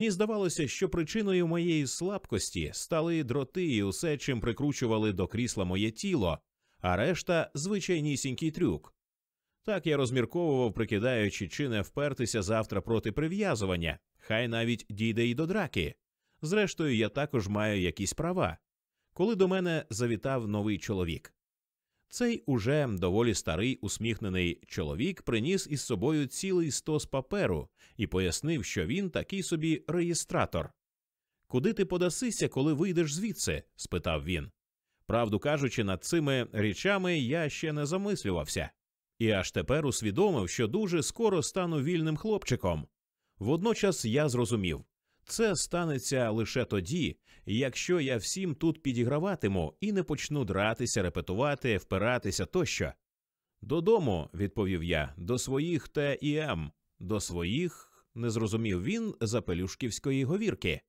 Мені здавалося, що причиною моєї слабкості стали дроти і усе, чим прикручували до крісла моє тіло, а решта звичайнісінький трюк. Так я розмірковував, прикидаючи, чи не впертися завтра проти прив'язування, хай навіть дійде й до драки. Зрештою, я також маю якісь права. Коли до мене завітав новий чоловік. Цей уже доволі старий усміхнений чоловік приніс із собою цілий стос паперу і пояснив, що він такий собі реєстратор. Куди ти подасися, коли вийдеш звідси? спитав він. Правду кажучи, над цими річами я ще не замислювався, і аж тепер усвідомив, що дуже скоро стану вільним хлопчиком. Водночас я зрозумів це станеться лише тоді, якщо я всім тут підіграватиму і не почну дратися, репетувати, впиратися тощо. Додому, відповів я, до своїх Т і М, до своїх, не зрозумів він за пелюшківської говірки,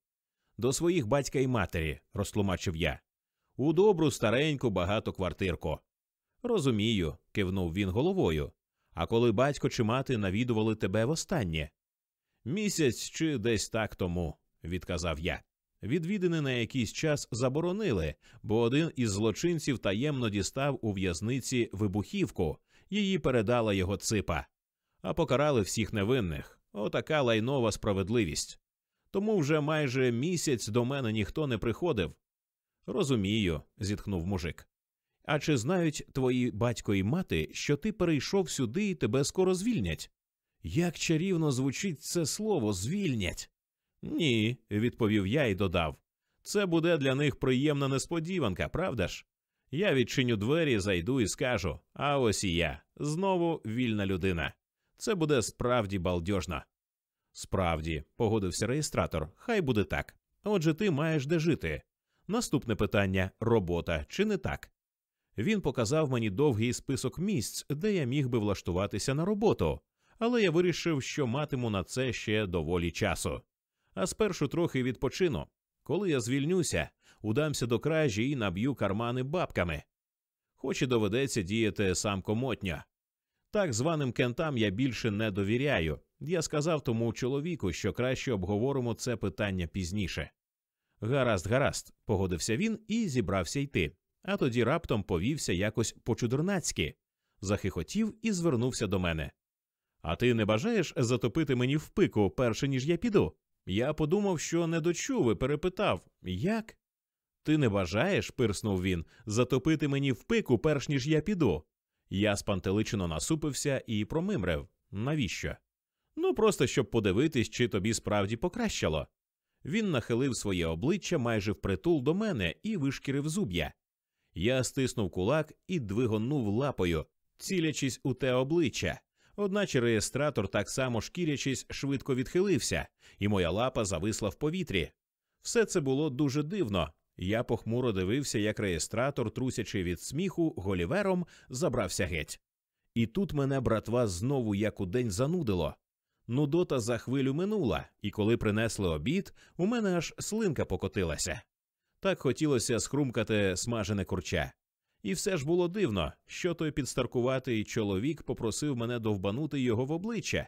до своїх батька і матері, розтлумачив я, у добру стареньку багатоквартирку. Розумію, кивнув він головою. А коли батько чи мати навідували тебе востаннє? Місяць чи десь так тому, відказав я. Відвідини на якийсь час заборонили, бо один із злочинців таємно дістав у в'язниці вибухівку, її передала його ципа, а покарали всіх невинних. Отака лайнова справедливість. Тому вже майже місяць до мене ніхто не приходив. Розумію, зітхнув мужик. А чи знають твої батько і мати, що ти перейшов сюди і тебе скоро звільнять? Як чарівно звучить це слово звільнять? Ні, відповів я і додав. Це буде для них приємна несподіванка, правда ж? Я відчиню двері, зайду і скажу а ось і я знову вільна людина. Це буде справді балдьожно. Справді, погодився реєстратор, хай буде так. Отже, ти маєш де жити. Наступне питання робота чи не так? Він показав мені довгий список місць, де я міг би влаштуватися на роботу, але я вирішив, що матиму на це ще доволі часу. А спершу трохи відпочину. Коли я звільнюся, удамся до кражі і наб'ю кармани бабками. Хоч і доведеться діяти сам комотня. Так званим кентам я більше не довіряю. Я сказав тому чоловіку, що краще обговоримо це питання пізніше. Гаразд, гаразд, погодився він і зібрався йти, а тоді раптом повівся якось по-чудернацьки, захихотів і звернувся до мене. А ти не бажаєш затопити мені в пику, перше ніж я піду? Я подумав, що не дочув і перепитав як? Ти не бажаєш, пирснув він, затопити мені в пику, перш ніж я піду. Я спантеличено насупився і промимрив. Навіщо? Ну, просто щоб подивитись, чи тобі справді покращало. Він нахилив своє обличчя майже впритул до мене і вишкірив зуб'я. Я стиснув кулак і двигонув лапою, цілячись у те обличчя. Одначе реєстратор, так само шкірячись, швидко відхилився, і моя лапа зависла в повітрі. Все це було дуже дивно. Я похмуро дивився, як реєстратор, трусячи від сміху, голівером, забрався геть. І тут мене братва знову як у день занудило. Нудота за хвилю минула, і коли принесли обід, у мене аж слинка покотилася. Так хотілося схрумкати смажене курча. І все ж було дивно, що той підстаркуватий чоловік попросив мене довбанути його в обличчя.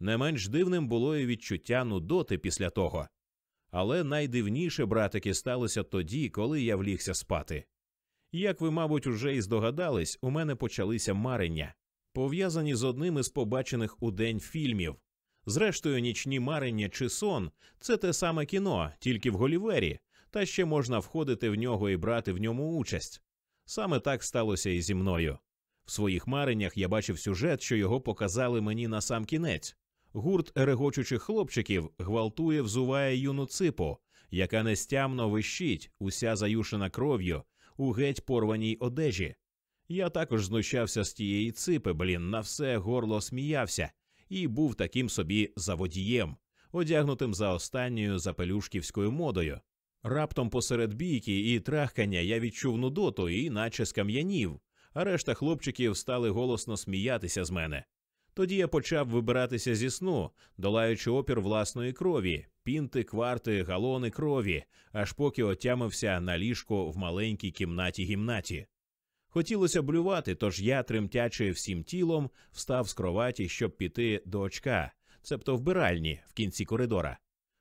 Не менш дивним було і відчуття нудоти після того. Але найдивніше, братики, сталося тоді, коли я влігся спати. Як ви, мабуть, уже і здогадались, у мене почалися марення, пов'язані з одним із побачених у день фільмів. Зрештою, нічні марення чи сон це те саме кіно, тільки в Голівері, та ще можна входити в нього і брати в ньому участь. Саме так сталося і зі мною. В своїх мареннях я бачив сюжет, що його показали мені на сам кінець. Гурт регочучих хлопчиків гвалтує, взуває юну ципу, яка нестямно вищить, уся заюшена кров'ю, у геть порваній одежі. Я також знущався з тієї ципи, блін, на все горло сміявся, і був таким собі заводієм, одягнутим за останньою запелюшківською модою. Раптом посеред бійки і трахкання я відчув нудоту і наче скам'янів, а решта хлопчиків стали голосно сміятися з мене. Тоді я почав вибиратися зі сну, долаючи опір власної крові, пінти, кварти, галони крові, аж поки отямився на ліжко в маленькій кімнаті гімнаті. Хотілося блювати, тож я, тремтячи всім тілом, встав з кроваті, щоб піти до очка, цебто вбиральні в кінці коридора.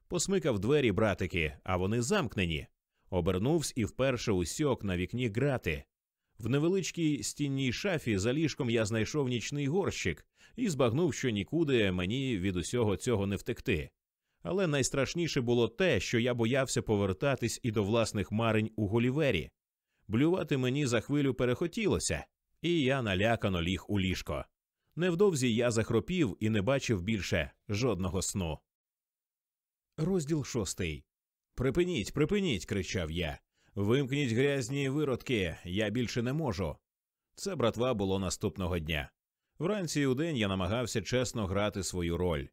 Посмикав двері, братики, а вони замкнені. Обернувся і вперше усьок на вікні грати. В невеличкій стінній шафі за ліжком я знайшов нічний горщик і збагнув, що нікуди мені від усього цього не втекти. Але найстрашніше було те, що я боявся повертатись і до власних марень у Голівері. Блювати мені за хвилю перехотілося, і я налякано ліг у ліжко. Невдовзі я захропів і не бачив більше жодного сну. Розділ шостий. Припиніть, припиніть. кричав я. Вимкніть грязні виродки, я більше не можу. Це братва було наступного дня. Вранці і удень я намагався чесно грати свою роль.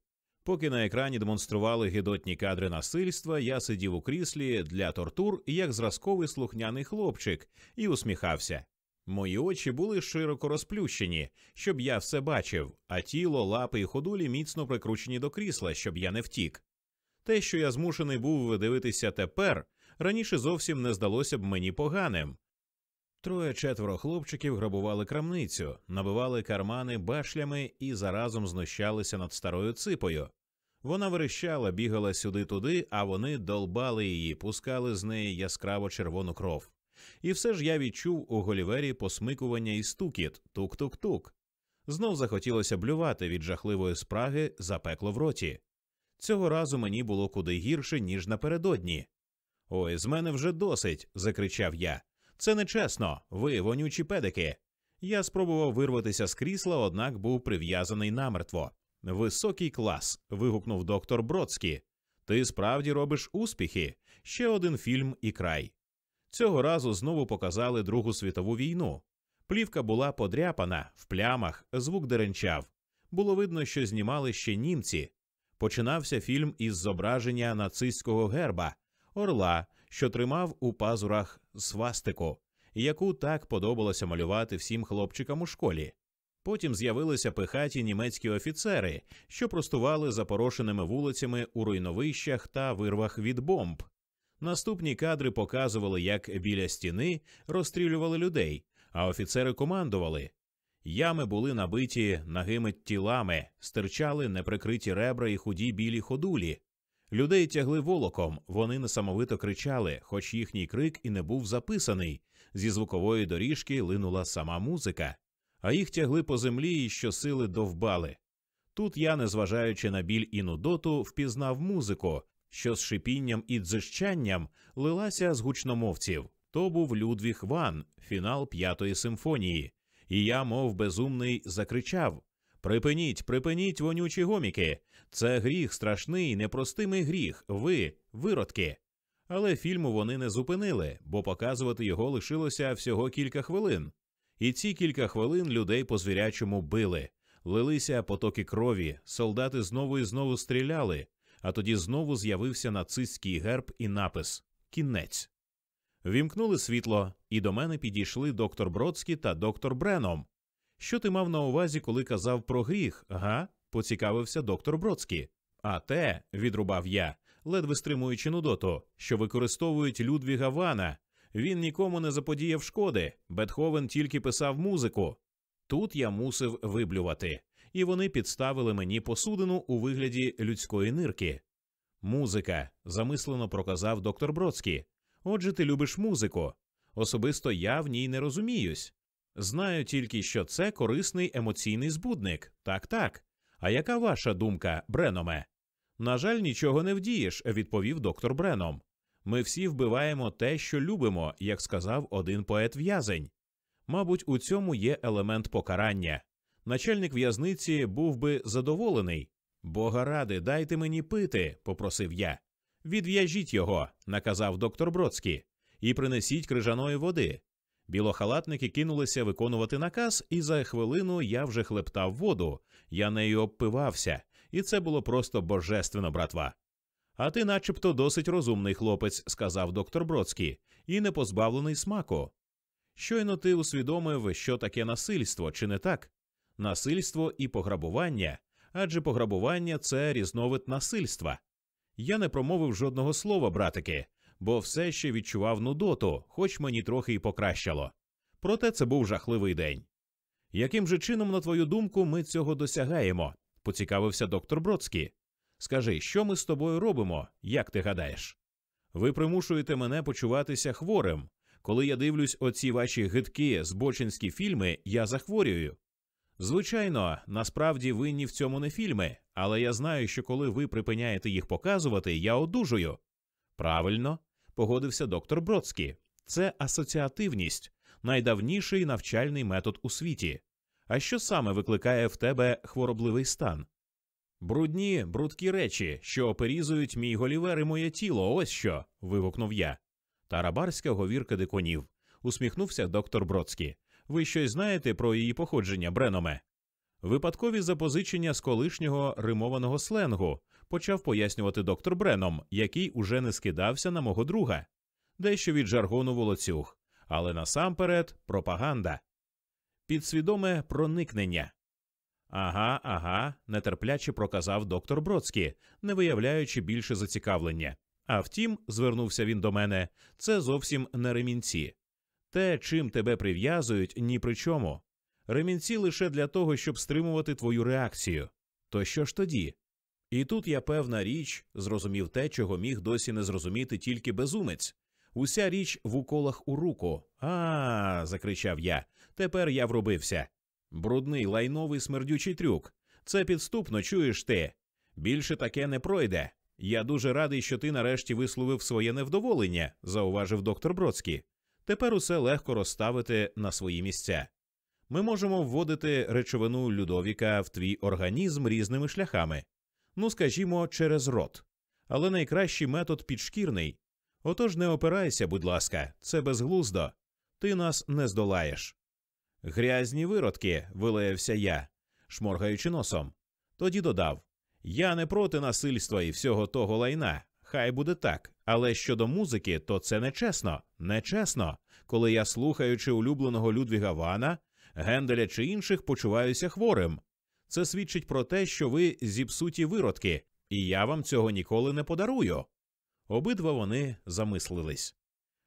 Поки на екрані демонстрували гидотні кадри насильства, я сидів у кріслі для тортур як зразковий слухняний хлопчик і усміхався. Мої очі були широко розплющені, щоб я все бачив, а тіло, лапи і ходулі міцно прикручені до крісла, щоб я не втік. Те, що я змушений був дивитися тепер, раніше зовсім не здалося б мені поганим. Троє четверо хлопчиків грабували крамницю, набивали кармани башлями і заразом знущалися над старою ципою. Вона верещала, бігала сюди-туди, а вони долбали її, пускали з неї яскраво червону кров. І все ж я відчув у голівері посмикування і стукіт, тук-тук-тук. Знов захотілося блювати від жахливої спраги запекло в роті. Цього разу мені було куди гірше, ніж напередодні. Ой, з мене вже досить. закричав я. Це нечесно, ви вонючі педики. Я спробував вирватися з крісла, однак був прив'язаний намертво. Високий клас. вигукнув доктор Бродський. Ти справді робиш успіхи. Ще один фільм і край. Цього разу знову показали Другу світову війну. Плівка була подряпана, в плямах, звук деренчав. Було видно, що знімали ще німці. Починався фільм із зображення нацистського герба, орла, що тримав у пазурах свастику, яку так подобалося малювати всім хлопчикам у школі. Потім з'явилися пихаті німецькі офіцери, що простували запорошеними вулицями у руйновищах та вирвах від бомб. Наступні кадри показували, як біля стіни розстрілювали людей, а офіцери командували. Ями були набиті нагими тілами, стирчали неприкриті ребра і худі білі ходулі. Людей тягли волоком, вони несамовито кричали, хоч їхній крик і не був записаний. Зі звукової доріжки линула сама музика, а їх тягли по землі і щосили довбали. Тут я, незважаючи на біль і нудоту, впізнав музику, що з шипінням і дзижчанням лилася з гучномовців. То був Людвіг Ван, фінал п'ятої симфонії, і я, мов безумний, закричав Припиніть, припиніть, вонючі гоміки. Це гріх, страшний, непростимий гріх. Ви, виродки. Але фільму вони не зупинили, бо показувати його лишилося всього кілька хвилин. І ці кілька хвилин людей по звірячому били, лилися потоки крові, солдати знову і знову стріляли, а тоді знову з'явився нацистський герб і напис Кінець. Вімкнули світло, і до мене підійшли доктор Бродський та доктор Бреном. Що ти мав на увазі, коли казав про гріх, га? поцікавився доктор Бродський. А те, відрубав я, ледве стримуючи нудоту, що використовують Людвіга Вана. Він нікому не заподіяв шкоди. Бетховен тільки писав музику. Тут я мусив виблювати, і вони підставили мені посудину у вигляді людської нирки. Музика, замислено проказав доктор Бродський. Отже, ти любиш музику. Особисто я в ній не розуміюсь. Знаю тільки, що це корисний емоційний збудник. Так, так. А яка ваша думка, Бреноме? На жаль, нічого не вдієш, відповів доктор Бреном. Ми всі вбиваємо те, що любимо, як сказав один поет в'язень. Мабуть, у цьому є елемент покарання. Начальник в'язниці був би задоволений. Бога ради, дайте мені пити, попросив я. Відв'яжіть його, наказав доктор Бродський, і принесіть крижаної води. Білохалатники кинулися виконувати наказ, і за хвилину я вже хлептав воду, я нею обпивався, і це було просто божественно, братва. А ти, начебто, досить розумний хлопець, сказав доктор Бродський, і не позбавлений смаку. Щойно ти усвідомив, що таке насильство, чи не так? Насильство і пограбування, адже пограбування це різновид насильства. Я не промовив жодного слова, братики, бо все ще відчував нудоту, хоч мені трохи й покращало. Проте це був жахливий день. Яким же чином, на твою думку, ми цього досягаємо? поцікавився доктор Бродський. Скажи, що ми з тобою робимо, як ти гадаєш? Ви примушуєте мене почуватися хворим. Коли я дивлюсь оці ваші гидкі збочинські фільми, я захворюю. Звичайно, насправді винні в цьому не фільми, але я знаю, що коли ви припиняєте їх показувати, я одужую. Правильно, погодився доктор Бродський. Це асоціативність, найдавніший навчальний метод у світі. А що саме викликає в тебе хворобливий стан? Брудні, брудкі речі, що оперізують мій голівер і моє тіло, ось що. вигукнув я. Тарабарська говірка диконів. Усміхнувся доктор Бродський. Ви щось знаєте про її походження, Бреноме? Випадкові запозичення з колишнього римованого сленгу почав пояснювати доктор Бреном, який уже не скидався на мого друга, дещо від жаргону волоцюг, але насамперед пропаганда, підсвідоме проникнення. Ага, ага, нетерпляче проказав доктор Бродський, не виявляючи більше зацікавлення. А втім, звернувся він до мене, це зовсім не ремінці. Те, чим тебе прив'язують, ні при чому. Ремінці лише для того, щоб стримувати твою реакцію. То що ж тоді? І тут я певна річ зрозумів те, чого міг досі не зрозуміти тільки безумець. Уся річ в уколах у руку. А, закричав я. Тепер я врубився. Брудний лайновий смердючий трюк. Це підступно, чуєш ти. Більше таке не пройде. Я дуже радий, що ти нарешті висловив своє невдоволення, зауважив доктор Бродський. Тепер усе легко розставити на свої місця. Ми можемо вводити речовину Людовіка в твій організм різними шляхами, ну скажімо, через рот. Але найкращий метод підшкірний. Отож не опирайся, будь ласка, це безглуздо. Ти нас не здолаєш. Грязні виродки, вилаявся я, шморгаючи носом. Тоді додав Я не проти насильства і всього того лайна. Хай буде так. Але щодо музики, то це нечесно. Нечесно. Коли я, слухаючи улюбленого Людвіга Вана, Генделя чи інших, почуваюся хворим. Це свідчить про те, що ви зіпсуті виродки, і я вам цього ніколи не подарую. Обидва вони замислились.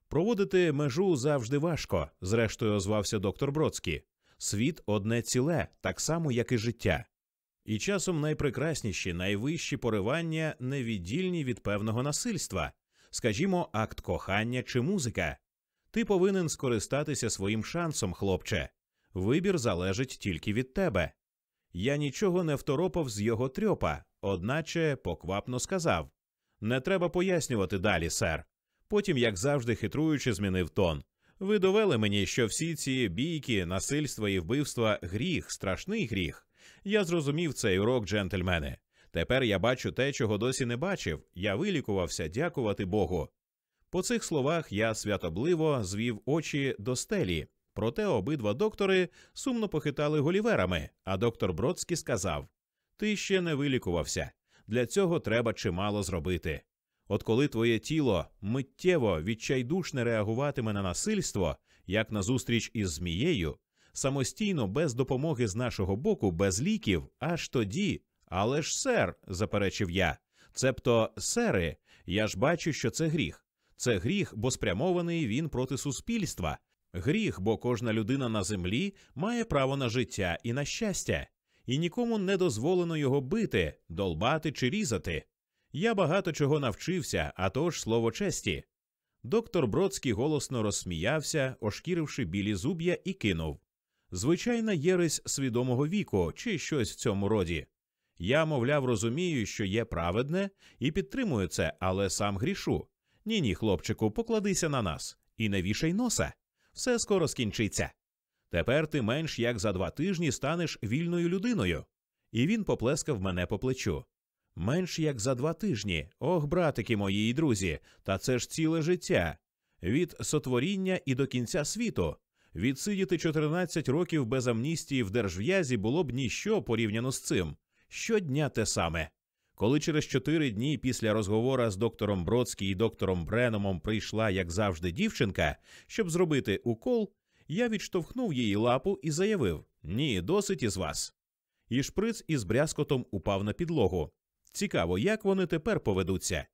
Проводити межу завжди важко, зрештою озвався доктор Бродський. Світ одне ціле, так само, як і життя. І часом найпрекрасніші, найвищі поривання невіддільні від певного насильства, скажімо, акт кохання чи музика. Ти повинен скористатися своїм шансом, хлопче. Вибір залежить тільки від тебе. Я нічого не второпав з його трьопа, одначе поквапно сказав Не треба пояснювати далі, сер. Потім, як завжди, хитруючи, змінив тон. Ви довели мені, що всі ці бійки, насильства і вбивства гріх, страшний гріх. Я зрозумів цей урок, джентльмени. Тепер я бачу те, чого досі не бачив. Я вилікувався, дякувати Богу. По цих словах я святобливо звів очі до стелі, проте обидва доктори сумно похитали голіверами, а доктор Бродський сказав Ти ще не вилікувався. Для цього треба чимало зробити. От коли твоє тіло миттєво відчайдушне реагуватиме на насильство, як на зустріч із змією, самостійно без допомоги з нашого боку, без ліків, аж тоді. Але ж, сер, заперечив я, цебто, сери, я ж бачу, що це гріх. Це гріх, бо спрямований він проти суспільства. Гріх, бо кожна людина на землі має право на життя і на щастя, і нікому не дозволено його бити, долбати чи різати. Я багато чого навчився, а то ж слово честі. Доктор Бродський голосно розсміявся, ошкіривши білі зуб'я, і кинув звичайна єресь свідомого віку чи щось в цьому роді. Я, мовляв, розумію, що є праведне, і підтримую це, але сам грішу. Ні, ні, хлопчику, покладися на нас і не вішай носа. Все скоро скінчиться. Тепер ти менш як за два тижні станеш вільною людиною. І він поплескав мене по плечу. Менш як за два тижні. Ох, братики мої і друзі, та це ж ціле життя. Від сотворіння і до кінця світу. Відсидіти 14 років без амністії в держв'язі було б ніщо порівняно з цим. Щодня те саме. Коли через чотири дні після розговора з доктором Бродський і доктором Бреномом прийшла, як завжди, дівчинка, щоб зробити укол, я відштовхнув її лапу і заявив Ні, досить із вас. І шприц із брязкотом упав на підлогу. Цікаво, як вони тепер поведуться.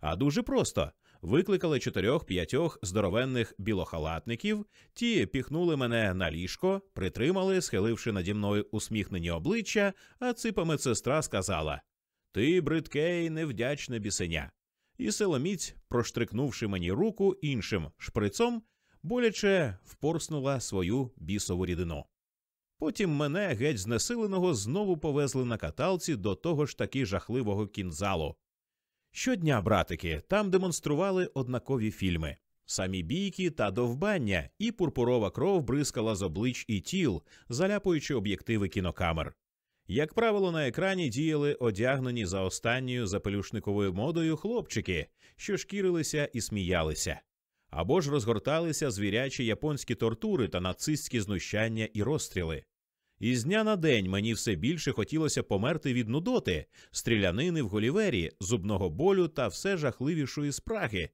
А дуже просто викликали чотирьох-п'ятьох здоровенних білохалатників, ті піхнули мене на ліжко, притримали, схиливши наді мною усміхнені обличчя, а ципа медсестра сказала Ти бридке і невдячне бісеня. І силоміць, проштрикнувши мені руку іншим шприцом, боляче впорснула свою бісову рідину. Потім мене геть знесиленого знову повезли на каталці до того ж таки жахливого кінзалу. Щодня, братики, там демонстрували однакові фільми самі бійки та довбання, і пурпурова кров бризкала з облич і тіл, заляпуючи об'єктиви кінокамер. Як правило, на екрані діяли одягнені за останньою запелюшниковою модою хлопчики, що шкірилися і сміялися, або ж розгорталися звірячі японські тортури та нацистські знущання і розстріли. І з дня на день мені все більше хотілося померти від нудоти, стрілянини в голівері, зубного болю та все жахливішої спраги.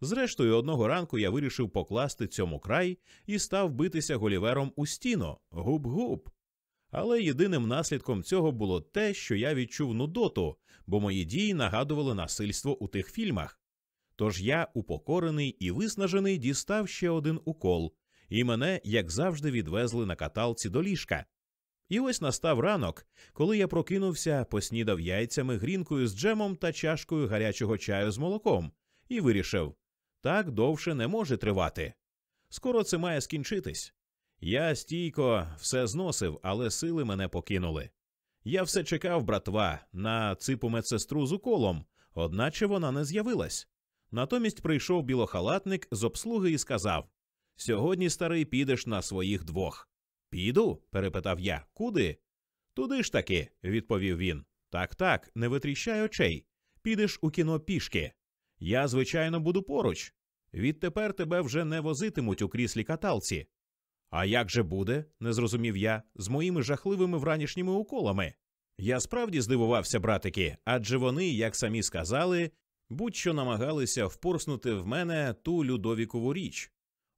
Зрештою, одного ранку я вирішив покласти цьому край і став битися голівером у стіну губ-губ. Але єдиним наслідком цього було те, що я відчув нудоту, бо мої дії нагадували насильство у тих фільмах. Тож я, упокорений і виснажений, дістав ще один укол, і мене, як завжди, відвезли на каталці до ліжка. І ось настав ранок, коли я прокинувся, поснідав яйцями, грінкою з джемом та чашкою гарячого чаю з молоком, і вирішив так довше не може тривати. Скоро це має скінчитись. Я стійко все зносив, але сили мене покинули. Я все чекав, братва, на ципу медсестру з уколом, одначе вона не з'явилась. Натомість прийшов білохалатник з обслуги і сказав Сьогодні, старий, підеш на своїх двох. Піду? перепитав я. Куди? Туди ж таки, відповів він. Так, так, не витріщай очей. Підеш у кіно пішки. Я, звичайно, буду поруч. Відтепер тебе вже не возитимуть у кріслі каталці. А як же буде, не зрозумів я, з моїми жахливими вранішніми уколами. Я справді здивувався, братики, адже вони, як самі сказали, будь-що намагалися впорснути в мене ту людовікову річ.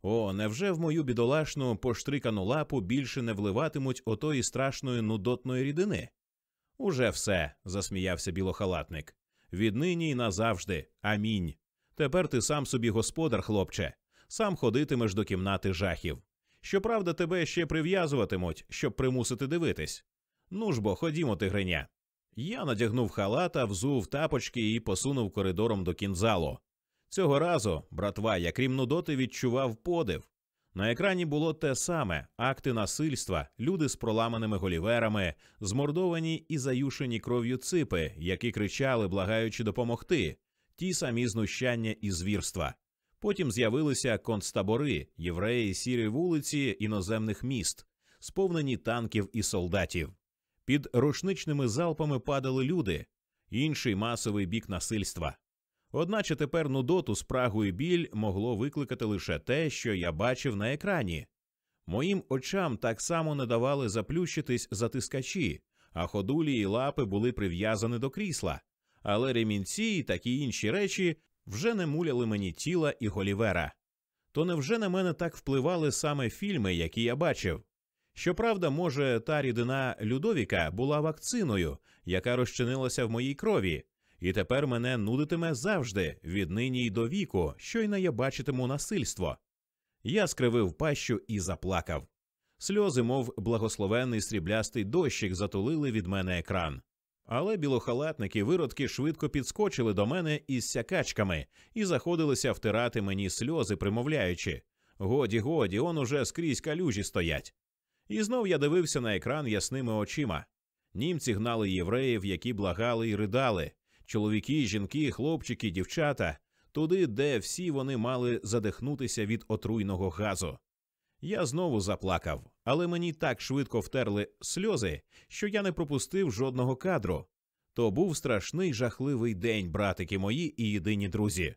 О, невже в мою бідолашну поштрикану лапу більше не вливатимуть отої страшної нудотної рідини? Уже все, засміявся білохалатник. Віднині й назавжди. Амінь. Тепер ти сам собі господар, хлопче, сам ходитимеш до кімнати жахів. Щоправда, тебе ще прив'язуватимуть, щоб примусити дивитись. Ну ж бо, ходімо, тигриня. Я надягнув халата, взув тапочки і посунув коридором до кінзалу. Цього разу, братва, я крім нудоти, відчував подив. На екрані було те саме: акти насильства, люди з проламаними голіверами, змордовані і заюшені кров'ю ципи, які кричали, благаючи допомогти, ті самі знущання і звірства. Потім з'явилися концтабори, євреї, сірі вулиці іноземних міст, сповнені танків і солдатів. Під рушничними залпами падали люди, інший масовий бік насильства. Одначе тепер нудоту, спрагу і біль могло викликати лише те, що я бачив на екрані. Моїм очам так само не давали заплющитись затискачі, а ходулі і лапи були прив'язані до крісла, але ремінці і такі інші речі вже не муляли мені тіла і голівера. То невже на мене так впливали саме фільми, які я бачив? Щоправда, може, та рідина Людовіка була вакциною, яка розчинилася в моїй крові, і тепер мене нудитиме завжди, віднині й до віку, щойно я бачитиму насильство. Я скривив пащу і заплакав. Сльози, мов благословенний сріблястий дощик, затулили від мене екран. Але білохалатники виродки швидко підскочили до мене із сякачками і заходилися втирати мені сльози, примовляючи Годі, годі, он уже скрізь калюжі стоять. І знов я дивився на екран ясними очима. Німці гнали євреїв, які благали і ридали чоловіки, жінки, хлопчики, дівчата, туди, де всі вони мали задихнутися від отруйного газу. Я знову заплакав, але мені так швидко втерли сльози, що я не пропустив жодного кадру. То був страшний жахливий день, братики мої і єдині друзі.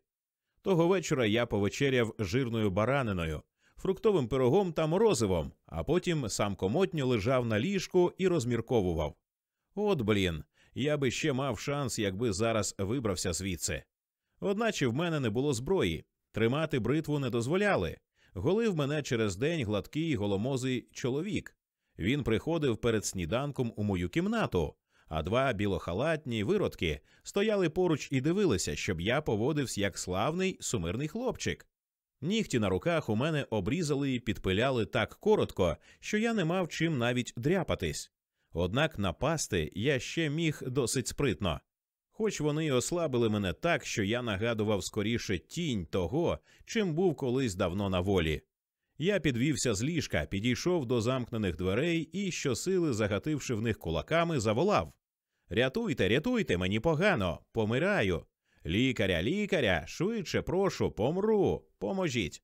Того вечора я повечеряв жирною бараниною, фруктовим пирогом та морозивом, а потім сам комотньо лежав на ліжку і розмірковував. От блін, я би ще мав шанс, якби зараз вибрався звідси. Одначе в мене не було зброї, тримати бритву не дозволяли. Голив мене через день гладкий голомозий чоловік. Він приходив перед сніданком у мою кімнату, а два білохалатні виродки стояли поруч і дивилися, щоб я поводився як славний сумирний хлопчик. Нігті на руках у мене обрізали і підпиляли так коротко, що я не мав чим навіть дряпатись. Однак напасти я ще міг досить спритно. Хоч вони й ослабили мене так, що я нагадував скоріше тінь того, чим був колись давно на волі. Я підвівся з ліжка, підійшов до замкнених дверей і, щосили, загативши в них кулаками, заволав Рятуйте, рятуйте, мені погано, помираю. Лікаря, лікаря, швидше прошу, помру, поможіть.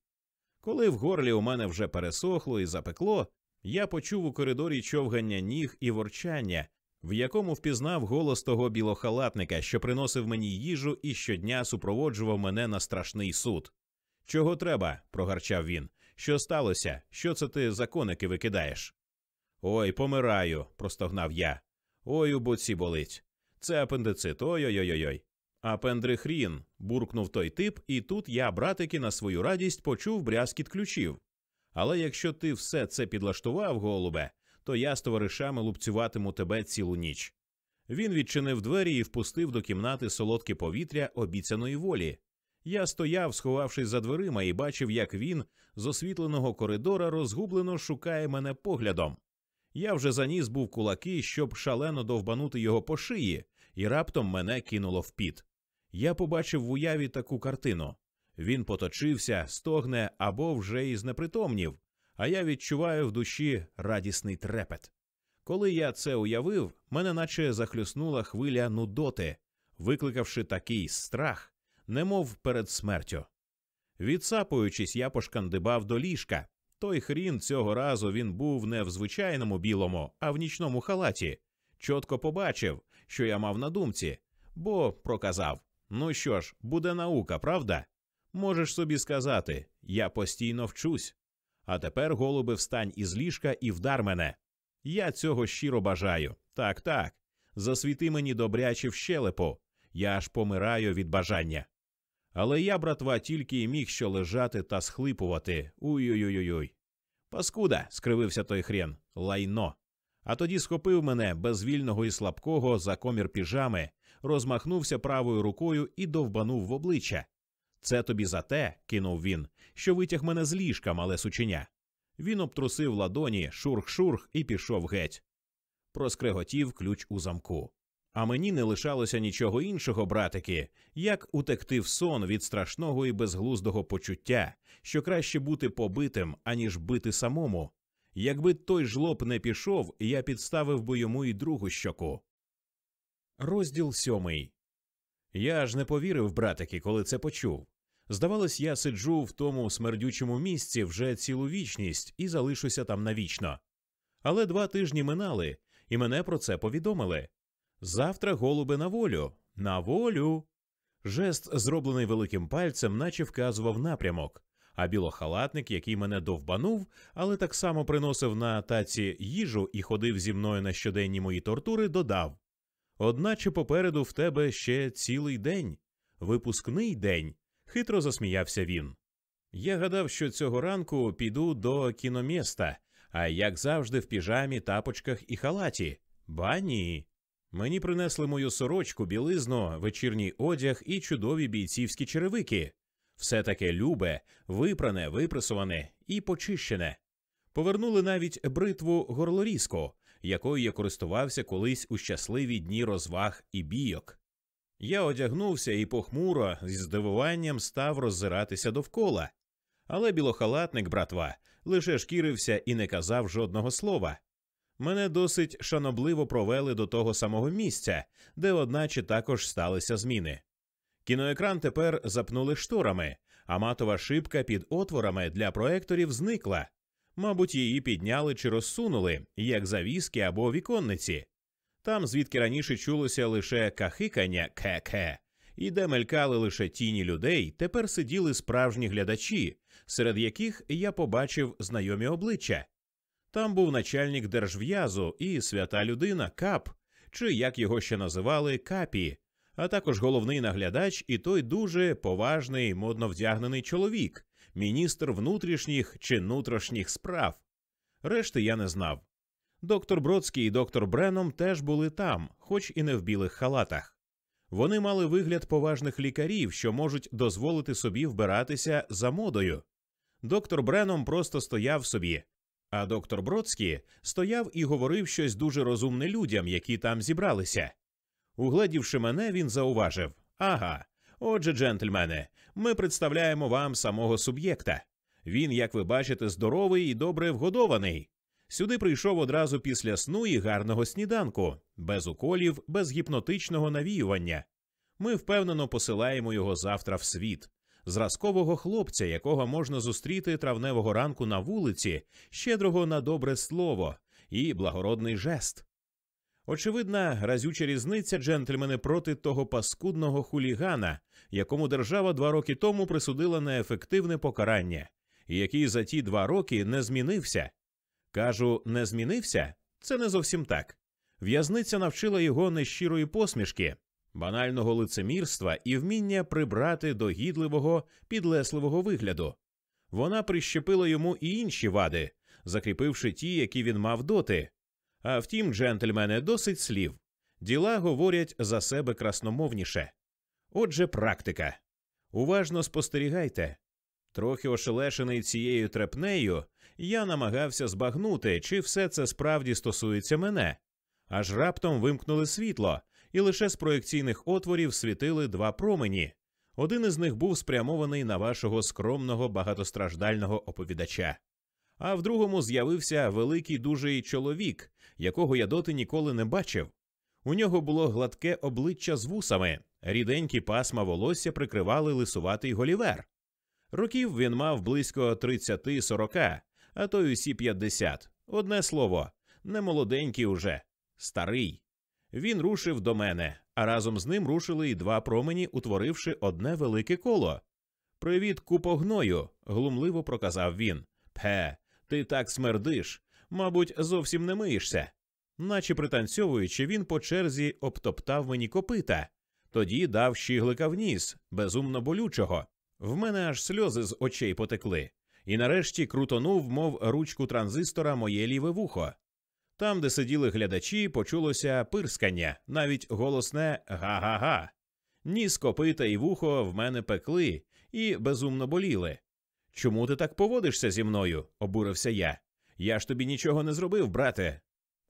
Коли в горлі у мене вже пересохло і запекло, я почув у коридорі човгання ніг і ворчання, в якому впізнав голос того білохалатника, що приносив мені їжу і щодня супроводжував мене на страшний суд. Чого треба? прогарчав він. Що сталося? Що це ти законики викидаєш? Ой, помираю, простогнав я. Ой, у боці болить. Це апендицит. Ой-ой-ой. ой Апендрихрін, буркнув той тип, і тут я, братики, на свою радість почув брязкіт ключів. Але якщо ти все це підлаштував, голубе, то я з товаришами лупцюватиму тебе цілу ніч. Він відчинив двері і впустив до кімнати солодке повітря обіцяної волі. Я стояв, сховавшись за дверима, і бачив, як він з освітленого коридора розгублено шукає мене поглядом. Я вже заніс був кулаки, щоб шалено довбанути його по шиї, і раптом мене кинуло в піт. Я побачив в уяві таку картину. Він поточився, стогне або вже і знепритомнів, а я відчуваю в душі радісний трепет. Коли я це уявив, мене наче захлюснула хвиля нудоти, викликавши такий страх, немов перед смертю. Відсапуючись, я пошкандибав до ліжка. Той хрін цього разу він був не в звичайному білому, а в нічному халаті. Чотко побачив, що я мав на думці, бо проказав Ну що ж, буде наука, правда? Можеш собі сказати, я постійно вчусь. А тепер, голуби, встань із ліжка і вдар мене. Я цього щиро бажаю. Так, так. Засвіти мені добряче в щелепу. Я аж помираю від бажання. Але я, братва, тільки й міг що лежати та схлипувати. Уй-уй-уй-уй. Паскуда, скривився той хрен, лайно. А тоді схопив мене безвільного і слабкого за комір піжами, розмахнувся правою рукою і довбанув в обличчя. Це тобі за те, кинув він, що витяг мене з ліжка, мале сученя. Він обтрусив ладоні, шурх-шурх і пішов геть. Проскреготів ключ у замку. А мені не лишалося нічого іншого, братики, як утекти в сон від страшного і безглуздого почуття, що краще бути побитим, аніж бити самому. Якби той жлоб не пішов, я підставив би йому і другу щоку. Розділ сьомий. Я ж не повірив, братики, коли це почув. Здавалось, я сиджу в тому смердючому місці вже цілу вічність і залишуся там навічно. Але два тижні минали, і мене про це повідомили. Завтра голуби на волю, на волю. Жест, зроблений великим пальцем, наче вказував напрямок, а білохалатник, який мене довбанув, але так само приносив на таці їжу і ходив зі мною на щоденні мої тортури, додав Одначе попереду в тебе ще цілий день, випускний день, хитро засміявся він. Я гадав, що цього ранку піду до кіноміста, а як завжди, в піжамі, тапочках і халаті. Ба ні. Мені принесли мою сорочку, білизну, вечірній одяг і чудові бійцівські черевики. Все таке любе, випране, випресуване і почищене. Повернули навіть бритву горлорізку, якою я користувався колись у щасливі дні розваг і бійок. Я одягнувся і похмуро зі здивуванням став роззиратися довкола. Але білохалатник, братва, лише шкірився і не казав жодного слова. Мене досить шанобливо провели до того самого місця, де, одначе, також сталися зміни. Кіноекран тепер запнули шторами, а матова шибка під отворами для проекторів зникла. Мабуть, її підняли чи розсунули, як завіски або віконниці. Там, звідки раніше чулося лише кахикання ке-ке, і де мелькали лише тіні людей, тепер сиділи справжні глядачі, серед яких я побачив знайомі обличчя. Там був начальник держв'язу і свята людина Кап, чи як його ще називали Капі, а також головний наглядач і той дуже поважний модно вдягнений чоловік, міністр внутрішніх чи внутрішніх справ. Решти я не знав. Доктор Бродський і доктор Бреном теж були там, хоч і не в білих халатах. Вони мали вигляд поважних лікарів, що можуть дозволити собі вбиратися за модою. Доктор Бреном просто стояв собі, а доктор Бродський стояв і говорив щось дуже розумне людям, які там зібралися. Угледівши мене, він зауважив Ага, отже, джентльмени, ми представляємо вам самого суб'єкта. Він, як ви бачите, здоровий і добре вгодований. Сюди прийшов одразу після сну і гарного сніданку, без уколів, без гіпнотичного навіювання. Ми впевнено посилаємо його завтра в світ, зразкового хлопця, якого можна зустріти травневого ранку на вулиці, щедрого на добре слово і благородний жест. Очевидна разюча різниця джентльмени проти того паскудного хулігана, якому держава два роки тому присудила неефективне покарання, і який за ті два роки не змінився. Кажу, не змінився? Це не зовсім так. В'язниця навчила його нещирої посмішки, банального лицемірства і вміння прибрати до гідливого, підлесливого вигляду. Вона прищепила йому і інші вади, закріпивши ті, які він мав доти. А втім, джентльмени, досить слів. Діла говорять за себе красномовніше. Отже, практика. Уважно спостерігайте. Трохи ошелешений цією трепнею, я намагався збагнути, чи все це справді стосується мене. Аж раптом вимкнули світло, і лише з проекційних отворів світили два промені. Один із них був спрямований на вашого скромного багатостраждального оповідача. А в другому з'явився великий дужий чоловік, якого я доти ніколи не бачив. У нього було гладке обличчя з вусами, ріденькі пасма волосся прикривали лисуватий голівер. Років він мав близько 30-40, а то й усі 50. Одне слово, не молоденький уже, старий. Він рушив до мене, а разом з ним рушили й два промені, утворивши одне велике коло. Привіт, купогною, глумливо проказав він. Пе, ти так смердиш, мабуть, зовсім не миєшся. Наче пританцьовуючи, він по черзі обтоптав мені копита, тоді дав щіглика в безумно болючого. В мене аж сльози з очей потекли, і нарешті крутонув, мов ручку транзистора, моє ліве вухо. Там, де сиділи глядачі, почулося пирскання, навіть голосне га-га-га. Ніс копита і вухо в мене пекли і безумно боліли. Чому ти так поводишся зі мною? обурився я. Я ж тобі нічого не зробив, брате.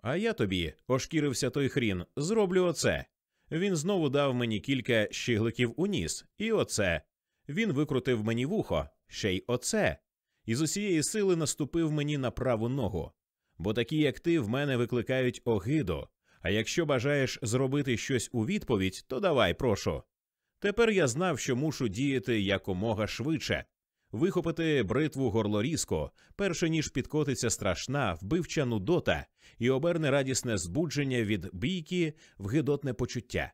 А я тобі, ошкірився той хрін, зроблю оце. Він знову дав мені кілька щигликів у ніс, і оце. Він викрутив мені вухо, ще й оце. І з усієї сили наступив мені на праву ногу. Бо такі, як ти, в мене викликають огиду. А якщо бажаєш зробити щось у відповідь, то давай, прошу. Тепер я знав, що мушу діяти якомога швидше, вихопити бритву горлорізко, перше ніж підкотиться страшна, вбивча нудота і оберне радісне збудження від бійки в гидотне почуття.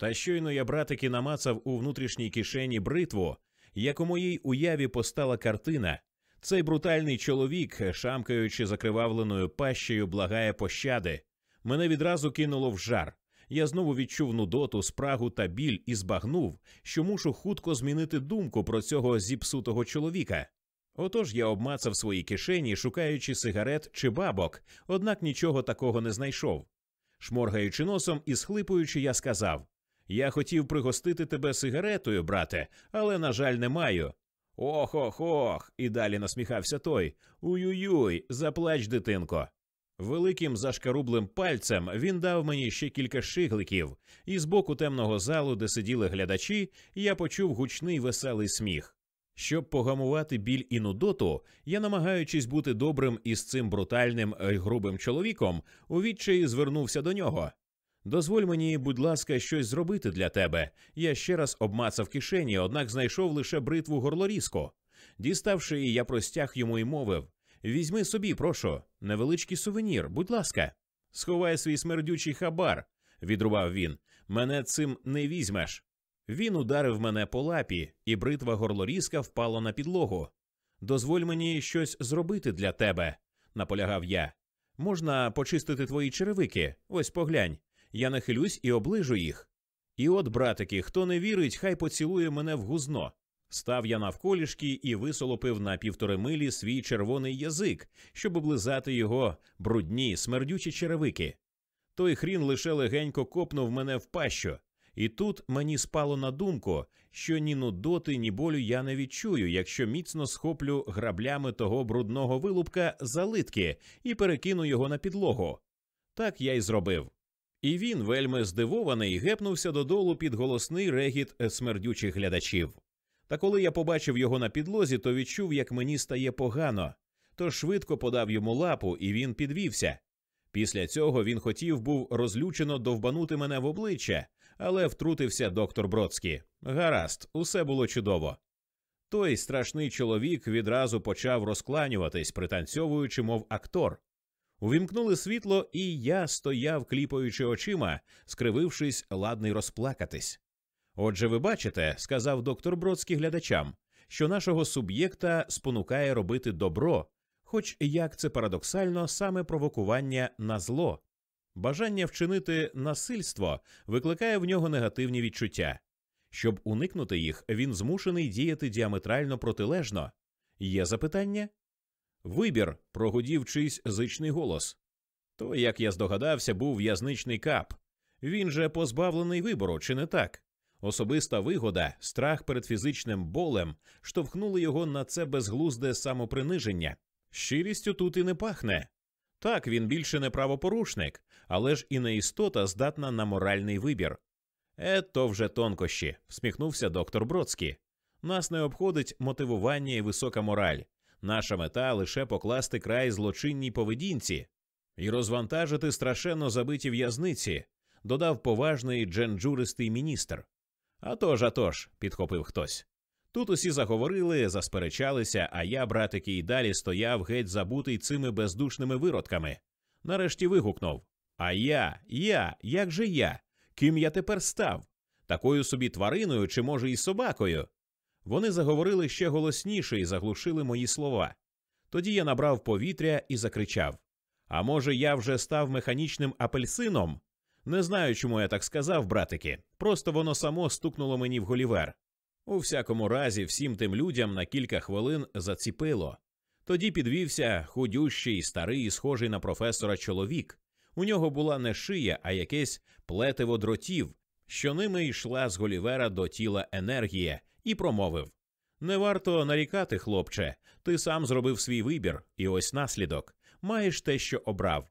Та щойно я братики намацав у внутрішній кишені бритву, як у моїй уяві постала картина. Цей брутальний чоловік, шамкаючи закривавленою пащею, благає пощади. Мене відразу кинуло в жар. Я знову відчув нудоту, спрагу та біль і збагнув, що мушу хутко змінити думку про цього зіпсутого чоловіка. Отож я обмацав свої кишені, шукаючи сигарет чи бабок, однак нічого такого не знайшов. Шморгаючи носом і схлипуючи, я сказав Я хотів пригостити тебе сигаретою, брате, але, на жаль, не маю. Ох ох ох. І далі насміхався той. Уй-уй, заплач, дитинко. Великим зашкарублим пальцем він дав мені ще кілька шигликів, і з боку темного залу, де сиділи глядачі, я почув гучний веселий сміх. Щоб погамувати біль і нудоту, я, намагаючись бути добрим із цим брутальним грубим чоловіком, у відчаї звернувся до нього. Дозволь мені, будь ласка, щось зробити для тебе. Я ще раз обмацав кишені, однак знайшов лише бритву горлорізку. Діставши її, я простяг йому і мовив Візьми собі, прошу, невеличкий сувенір, будь ласка. Сховай свій смердючий хабар, відрубав він. Мене цим не візьмеш. Він ударив мене по лапі, і бритва горлорізка впала на підлогу. Дозволь мені щось зробити для тебе, наполягав я. Можна почистити твої черевики, ось поглянь. Я нахилюсь і оближу їх. І от, братики, хто не вірить, хай поцілує мене в гузно. Став я навколішки і висолопив на півтори милі свій червоний язик, щоб облизати його брудні, смердючі черевики. Той хрін лише легенько копнув мене в пащу, і тут мені спало на думку, що ні нудоти, ні болю я не відчую, якщо міцно схоплю граблями того брудного вилупка за литки і перекину його на підлогу. Так я й зробив. І він, вельми здивований, гепнувся додолу під голосний регіт смердючих глядачів. Та коли я побачив його на підлозі, то відчув, як мені стає погано, тож швидко подав йому лапу, і він підвівся. Після цього він хотів був розлючено довбанути мене в обличчя, але втрутився доктор Бродський. Гаразд, усе було чудово. Той страшний чоловік відразу почав розкланюватись, пританцьовуючи, мов актор. Увімкнули світло, і я стояв, кліпаючи очима, скривившись, ладний розплакатись. Отже, ви бачите, сказав доктор Бродський глядачам, що нашого суб'єкта спонукає робити добро, хоч як це парадоксально, саме провокування на зло. Бажання вчинити насильство викликає в нього негативні відчуття. Щоб уникнути їх, він змушений діяти діаметрально протилежно. Є запитання? Вибір, прогудів чийсь зичний голос. То, як я здогадався, був в'язничний кап. Він же позбавлений вибору, чи не так? Особиста вигода, страх перед фізичним болем штовхнули його на це безглузде самоприниження. Щирістю тут і не пахне. Так, він більше не правопорушник, але ж і не істота здатна на моральний вибір. Е, то вже тонкощі, всміхнувся доктор Бродський. Нас не обходить мотивування і висока мораль. Наша мета лише покласти край злочинній поведінці і розвантажити страшенно забиті в'язниці, додав поважний дженджуристий міністр. «А тож, а тож», – підхопив хтось. Тут усі заговорили, засперечалися, а я, братики, і далі стояв геть забутий цими бездушними виродками. Нарешті вигукнув А я, я, як же я? Ким я тепер став? Такою собі твариною чи, може, і собакою? Вони заговорили ще голосніше і заглушили мої слова. Тоді я набрав повітря і закричав А може, я вже став механічним апельсином? Не знаю, чому я так сказав, братики. Просто воно само стукнуло мені в голівер. У всякому разі, всім тим людям на кілька хвилин заціпило. Тоді підвівся худющий, старий, схожий на професора чоловік. У нього була не шия, а якесь плетиво дротів, що ними йшла з голівера до тіла енергія, і промовив Не варто нарікати, хлопче, ти сам зробив свій вибір, і ось наслідок. Маєш те, що обрав.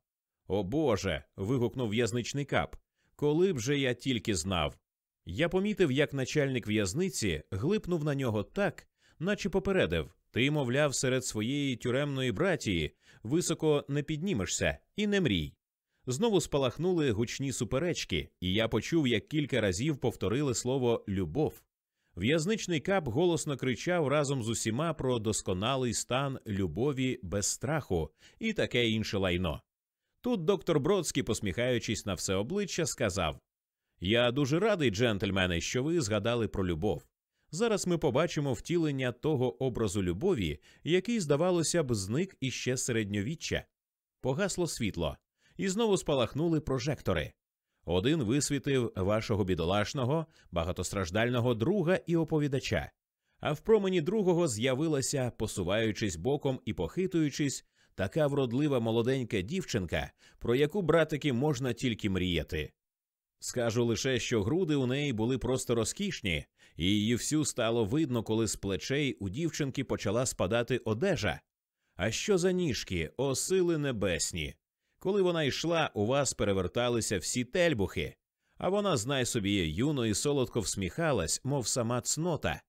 О Боже. вигукнув в'язничний кап. Коли б же я тільки знав. Я помітив, як начальник в'язниці глипнув на нього так, наче попередив ти, мовляв, серед своєї тюремної братії високо не піднімешся і не мрій. Знову спалахнули гучні суперечки, і я почув, як кілька разів повторили слово любов. В'язничний кап голосно кричав разом з усіма про досконалий стан любові без страху і таке інше лайно. Тут доктор Бродський, посміхаючись на все обличчя, сказав Я дуже радий, джентльмени, що ви згадали про любов. Зараз ми побачимо втілення того образу любові, який, здавалося б, зник іще середньовіччя. Погасло світло, і знову спалахнули прожектори. Один висвітив вашого бідолашного, багатостраждального друга і оповідача, а в промені другого з'явилася, посуваючись боком і похитуючись, така вродлива молоденька дівчинка, про яку братики можна тільки мріяти. Скажу лише, що груди у неї були просто розкішні, і її всю стало видно, коли з плечей у дівчинки почала спадати одежа. А що за ніжки, о сили небесні! Коли вона йшла, у вас переверталися всі тельбухи, а вона, знай собі, юно і солодко всміхалась, мов сама цнота.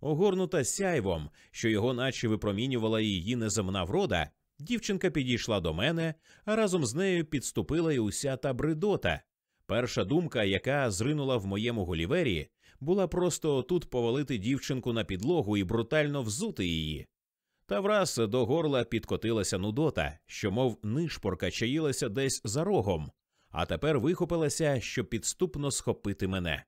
Огорнута сяйвом, що його наче випромінювала її неземна врода, дівчинка підійшла до мене, а разом з нею підступила й уся та бредота. Перша думка, яка зринула в моєму голівері, була просто тут повалити дівчинку на підлогу і брутально взути її. Та враз до горла підкотилася нудота, що, мов нишпорка, чаїлася десь за рогом, а тепер вихопилася, щоб підступно схопити мене.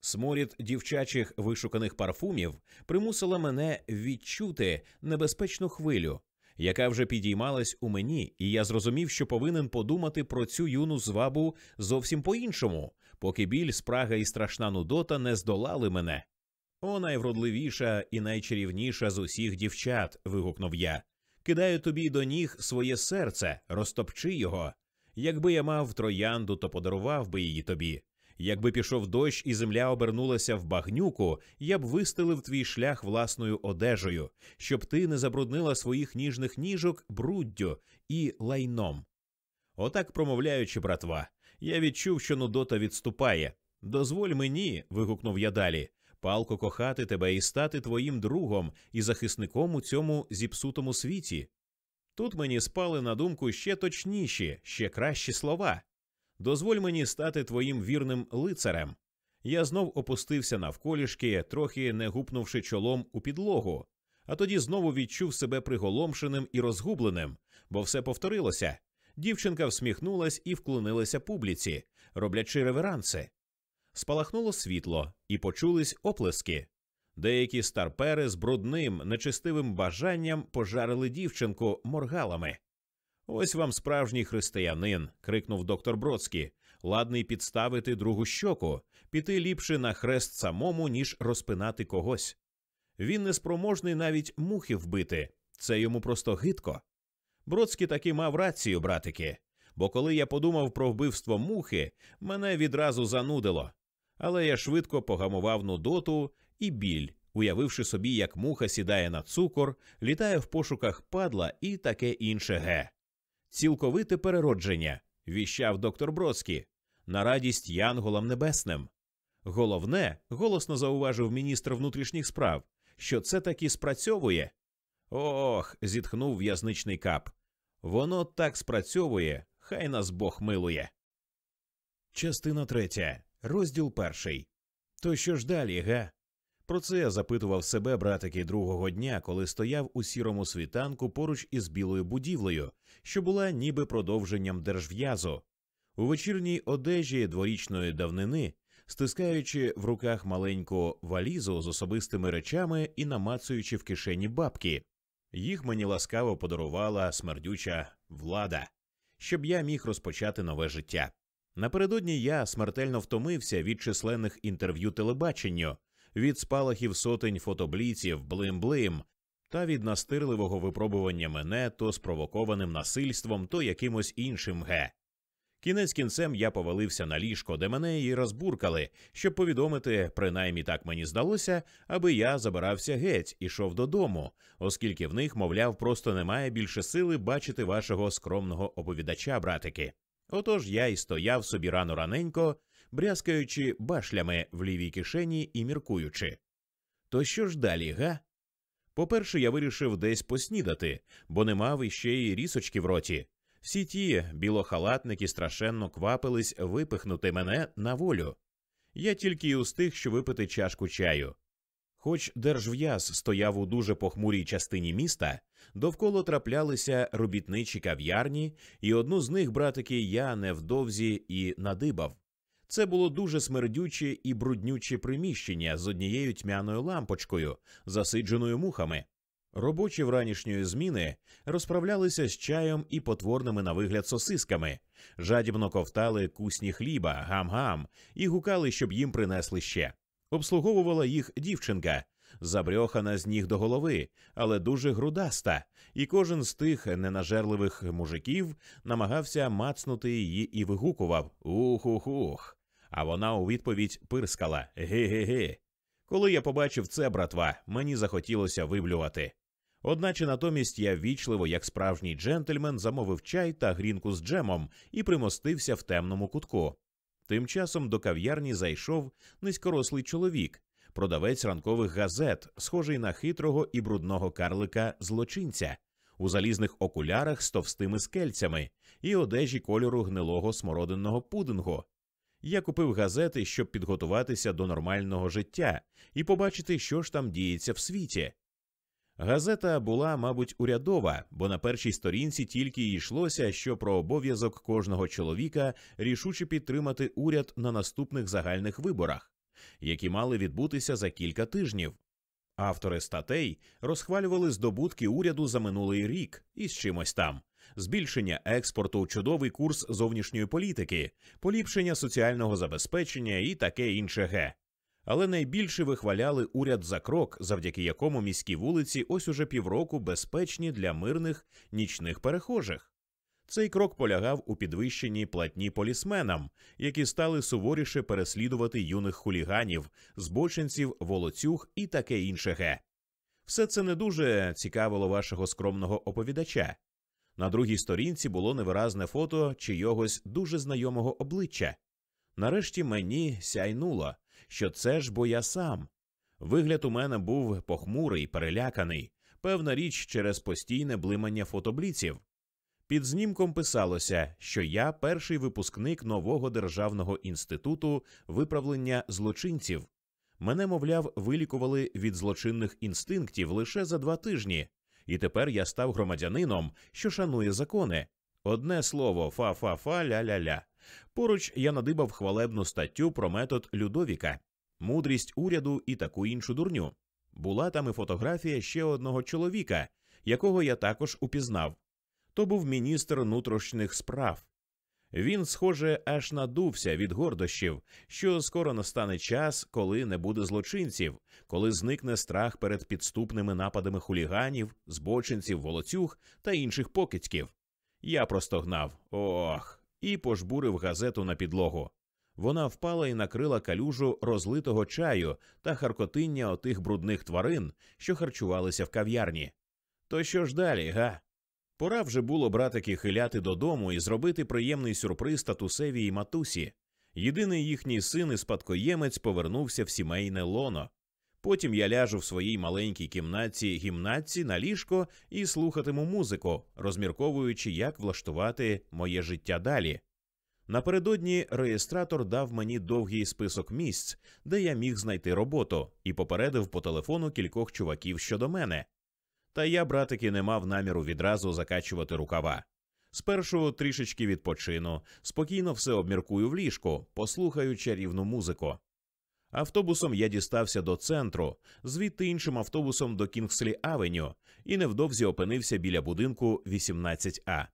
Сморід дівчачих вишуканих парфумів примусила мене відчути небезпечну хвилю, яка вже підіймалась у мені, і я зрозумів, що повинен подумати про цю юну звабу зовсім по іншому, поки біль, спрага і страшна нудота не здолали мене. О, найвродливіша і найчарівніша з усіх дівчат. вигукнув я. Кидаю тобі до ніг своє серце, розтопчи його. Якби я мав троянду, то подарував би її тобі. Якби пішов дощ і земля обернулася в багнюку, я б вистелив твій шлях власною одежею, щоб ти не забруднила своїх ніжних ніжок бруддю і лайном. Отак, промовляючи, братва, Я відчув, що Нудота відступає. Дозволь мені, вигукнув я далі, палко кохати тебе і стати твоїм другом і захисником у цьому зіпсутому світі. Тут мені спали на думку ще точніші, ще кращі слова. Дозволь мені стати твоїм вірним лицарем. Я знов опустився навколішки, трохи не гупнувши чолом у підлогу, а тоді знову відчув себе приголомшеним і розгубленим, бо все повторилося. Дівчинка всміхнулась і вклонилася публіці, роблячи реверанси. Спалахнуло світло, і почулись оплески. Деякі старпери з брудним, нечистивим бажанням пожарили дівчинку моргалами. Ось вам справжній християнин, крикнув доктор Бродський, ладний підставити другу щоку, піти ліпше на хрест самому, ніж розпинати когось. Він неспроможний навіть мухи вбити, це йому просто гидко. Бродський таки мав рацію, братики, бо коли я подумав про вбивство мухи, мене відразу занудило. Але я швидко погамував нудоту і біль, уявивши собі, як муха сідає на цукор, літає в пошуках падла і таке інше ге. Цілковите переродження, віщав доктор Бродський, на радість янголам небесним. Головне, голосно зауважив міністр внутрішніх справ, що це таки спрацьовує. Ох, зітхнув в'язничний кап. Воно так спрацьовує, хай нас Бог милує. Частина третя, розділ перший. То що ж далі, га? Про це я запитував себе братики другого дня, коли стояв у сірому світанку поруч із білою будівлею, що була ніби продовженням держв'язу. У вечірній одежі дворічної давнини, стискаючи в руках маленьку валізу з особистими речами і намацуючи в кишені бабки. Їх мені ласкаво подарувала смердюча влада, щоб я міг розпочати нове життя. Напередодні я смертельно втомився від численних інтерв'ю телебаченню, від спалахів сотень фотобліців, блим-блим, та від настирливого випробування мене то спровокованим насильством, то якимось іншим ге. Кінець кінцем я повалився на ліжко, де мене і розбуркали, щоб повідомити, принаймні так мені здалося, аби я забирався геть ішов додому, оскільки в них, мовляв, просто немає більше сили бачити вашого скромного оповідача, братики. Отож я й стояв собі рано раненько, брязкаючи башлями в лівій кишені і міркуючи. То що ж далі, га? По-перше, я вирішив десь поснідати, бо не мав іще й рісочки в роті. Всі ті білохалатники страшенно квапились випихнути мене на волю. Я тільки й устиг, що випити чашку чаю. Хоч держв'яз стояв у дуже похмурій частині міста, довкола траплялися робітничі кав'ярні, і одну з них, братики, я невдовзі і надибав. Це було дуже смердюче і бруднюче приміщення з однією тьмяною лампочкою, засидженою мухами. Робочі вранішньої зміни розправлялися з чаєм і потворними на вигляд сосисками, жадібно ковтали кусні хліба, гам-гам, і гукали, щоб їм принесли ще. Обслуговувала їх дівчинка, забрьохана з ніг до голови, але дуже грудаста, і кожен з тих ненажерливих мужиків намагався мацнути її і вигукував Ух-ух-ух. А вона у відповідь пирскала Ге-ге-ге. Коли я побачив це, братва, мені захотілося виблювати. Одначе натомість я ввічливо, як справжній джентльмен, замовив чай та грінку з джемом і примостився в темному кутку. Тим часом до кав'ярні зайшов низькорослий чоловік, продавець ранкових газет, схожий на хитрого і брудного карлика злочинця, у залізних окулярах з товстими скельцями і одежі кольору гнилого смородинного пудингу. Я купив газети, щоб підготуватися до нормального життя і побачити, що ж там діється в світі. Газета була, мабуть, урядова, бо на першій сторінці тільки йшлося, що про обов'язок кожного чоловіка рішуче підтримати уряд на наступних загальних виборах, які мали відбутися за кілька тижнів. Автори статей розхвалювали здобутки уряду за минулий рік із чимось там збільшення експорту, чудовий курс зовнішньої політики, поліпшення соціального забезпечення і таке інше ге. Але найбільше вихваляли уряд за крок, завдяки якому міські вулиці ось уже півроку безпечні для мирних нічних перехожих. Цей крок полягав у підвищенні платні полісменам, які стали суворіше переслідувати юних хуліганів, збочинців, волоцюг і таке інше ге. Все це не дуже цікавило вашого скромного оповідача. На другій сторінці було невиразне фото чийогось дуже знайомого обличчя. Нарешті мені сяйнуло, що це ж бо я сам. Вигляд у мене був похмурий, переляканий, певна річ через постійне блимання фотобліців. Під знімком писалося, що я перший випускник нового державного інституту виправлення злочинців. Мене, мовляв, вилікували від злочинних інстинктів лише за два тижні, і тепер я став громадянином, що шанує закони. Одне слово фа-фа-фа ля-ля-ля. Поруч я надибав хвалебну статтю про метод Людовіка, мудрість уряду і таку іншу дурню. Була там і фотографія ще одного чоловіка, якого я також упізнав. То був міністр внутрішніх справ. Він, схоже, аж надувся від гордощів, що скоро настане час, коли не буде злочинців, коли зникне страх перед підступними нападами хуліганів, збочинців, волоцюг та інших покидьків. Я простогнав ох, і пожбурив газету на підлогу. Вона впала і накрила калюжу розлитого чаю та харкотиння отих брудних тварин, що харчувалися в кав'ярні. То що ж далі, га? Пора вже було братики хиляти додому і зробити приємний сюрприз татусеві і матусі. Єдиний їхній син і спадкоємець повернувся в сімейне лоно. Потім я ляжу в своїй маленькій кімнатці гімнатці на ліжко і слухатиму музику, розмірковуючи, як влаштувати моє життя далі. Напередодні реєстратор дав мені довгий список місць, де я міг знайти роботу, і попередив по телефону кількох чуваків щодо мене. Та я, братики, не мав наміру відразу закачувати рукава. Спершу трішечки відпочину, спокійно все обміркую в ліжку, послухаю чарівну музику. Автобусом я дістався до центру, звідти іншим автобусом до Кінгслі Авеню, і невдовзі опинився біля будинку 18А.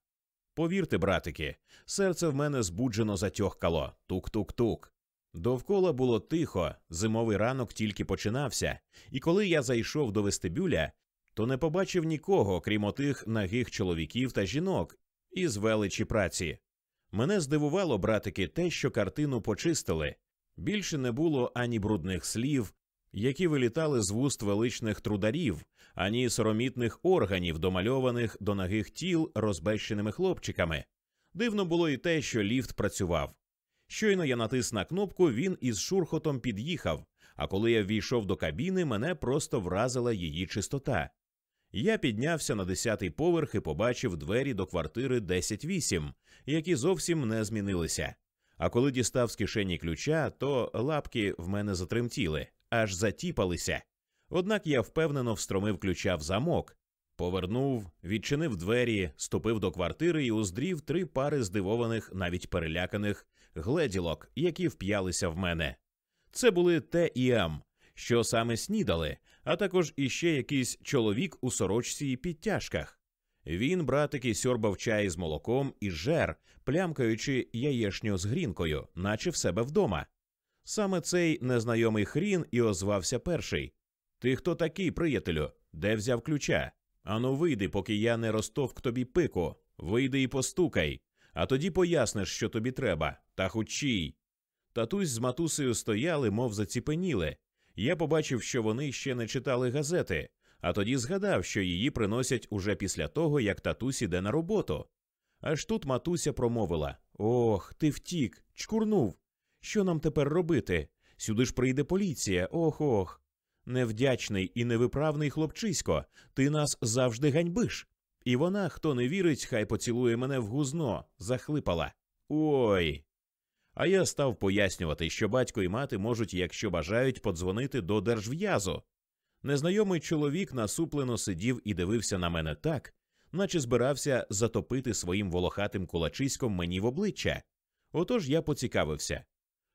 Повірте, братики, серце в мене збуджено затьохкало тук-тук-тук. Довкола було тихо, зимовий ранок тільки починався, і коли я зайшов до вестибюля, то не побачив нікого, крім отих нагих чоловіків та жінок із величі праці. Мене здивувало, братики, те, що картину почистили. Більше не було ані брудних слів, які вилітали з вуст величних трударів, ані соромітних органів, домальованих до нагих тіл розбещеними хлопчиками. Дивно було і те, що ліфт працював. Щойно я натис на кнопку, він із шурхотом під'їхав, а коли я ввійшов до кабіни, мене просто вразила її чистота. Я піднявся на десятий поверх і побачив двері до квартири 10-8, які зовсім не змінилися. А коли дістав з кишені ключа, то лапки в мене затремтіли, аж затіпалися. Однак я впевнено встромив ключа в замок, повернув, відчинив двері, ступив до квартири і уздрів три пари здивованих, навіть переляканих гледілок, які вп'ялися в мене. Це були Т і М, що саме снідали, а також іще якийсь чоловік у сорочці і підтяжках. Він, братики, сьорбав чай з молоком і жер, плямкаючи яєшню з грінкою, наче в себе вдома. Саме цей незнайомий хрін і озвався перший. Ти хто такий, приятелю? Де взяв ключа? Ану, вийди, поки я не розтовк тобі пику. Вийди і постукай, а тоді поясниш, що тобі треба, та хучій. Татусь з матусею стояли, мов заціпеніли. Я побачив, що вони ще не читали газети, а тоді згадав, що її приносять уже після того, як татусь іде на роботу. Аж тут матуся промовила Ох, ти втік, чкурнув. Що нам тепер робити? Сюди ж прийде поліція, ох ох. Невдячний і невиправний хлопчисько, ти нас завжди ганьбиш. І вона, хто не вірить, хай поцілує мене в гузно, захлипала. Ой. А я став пояснювати, що батько і мати можуть, якщо бажають, подзвонити до держв'язу. Незнайомий чоловік насуплено сидів і дивився на мене так, наче збирався затопити своїм волохатим кулачиськом мені в обличчя. Отож я поцікавився.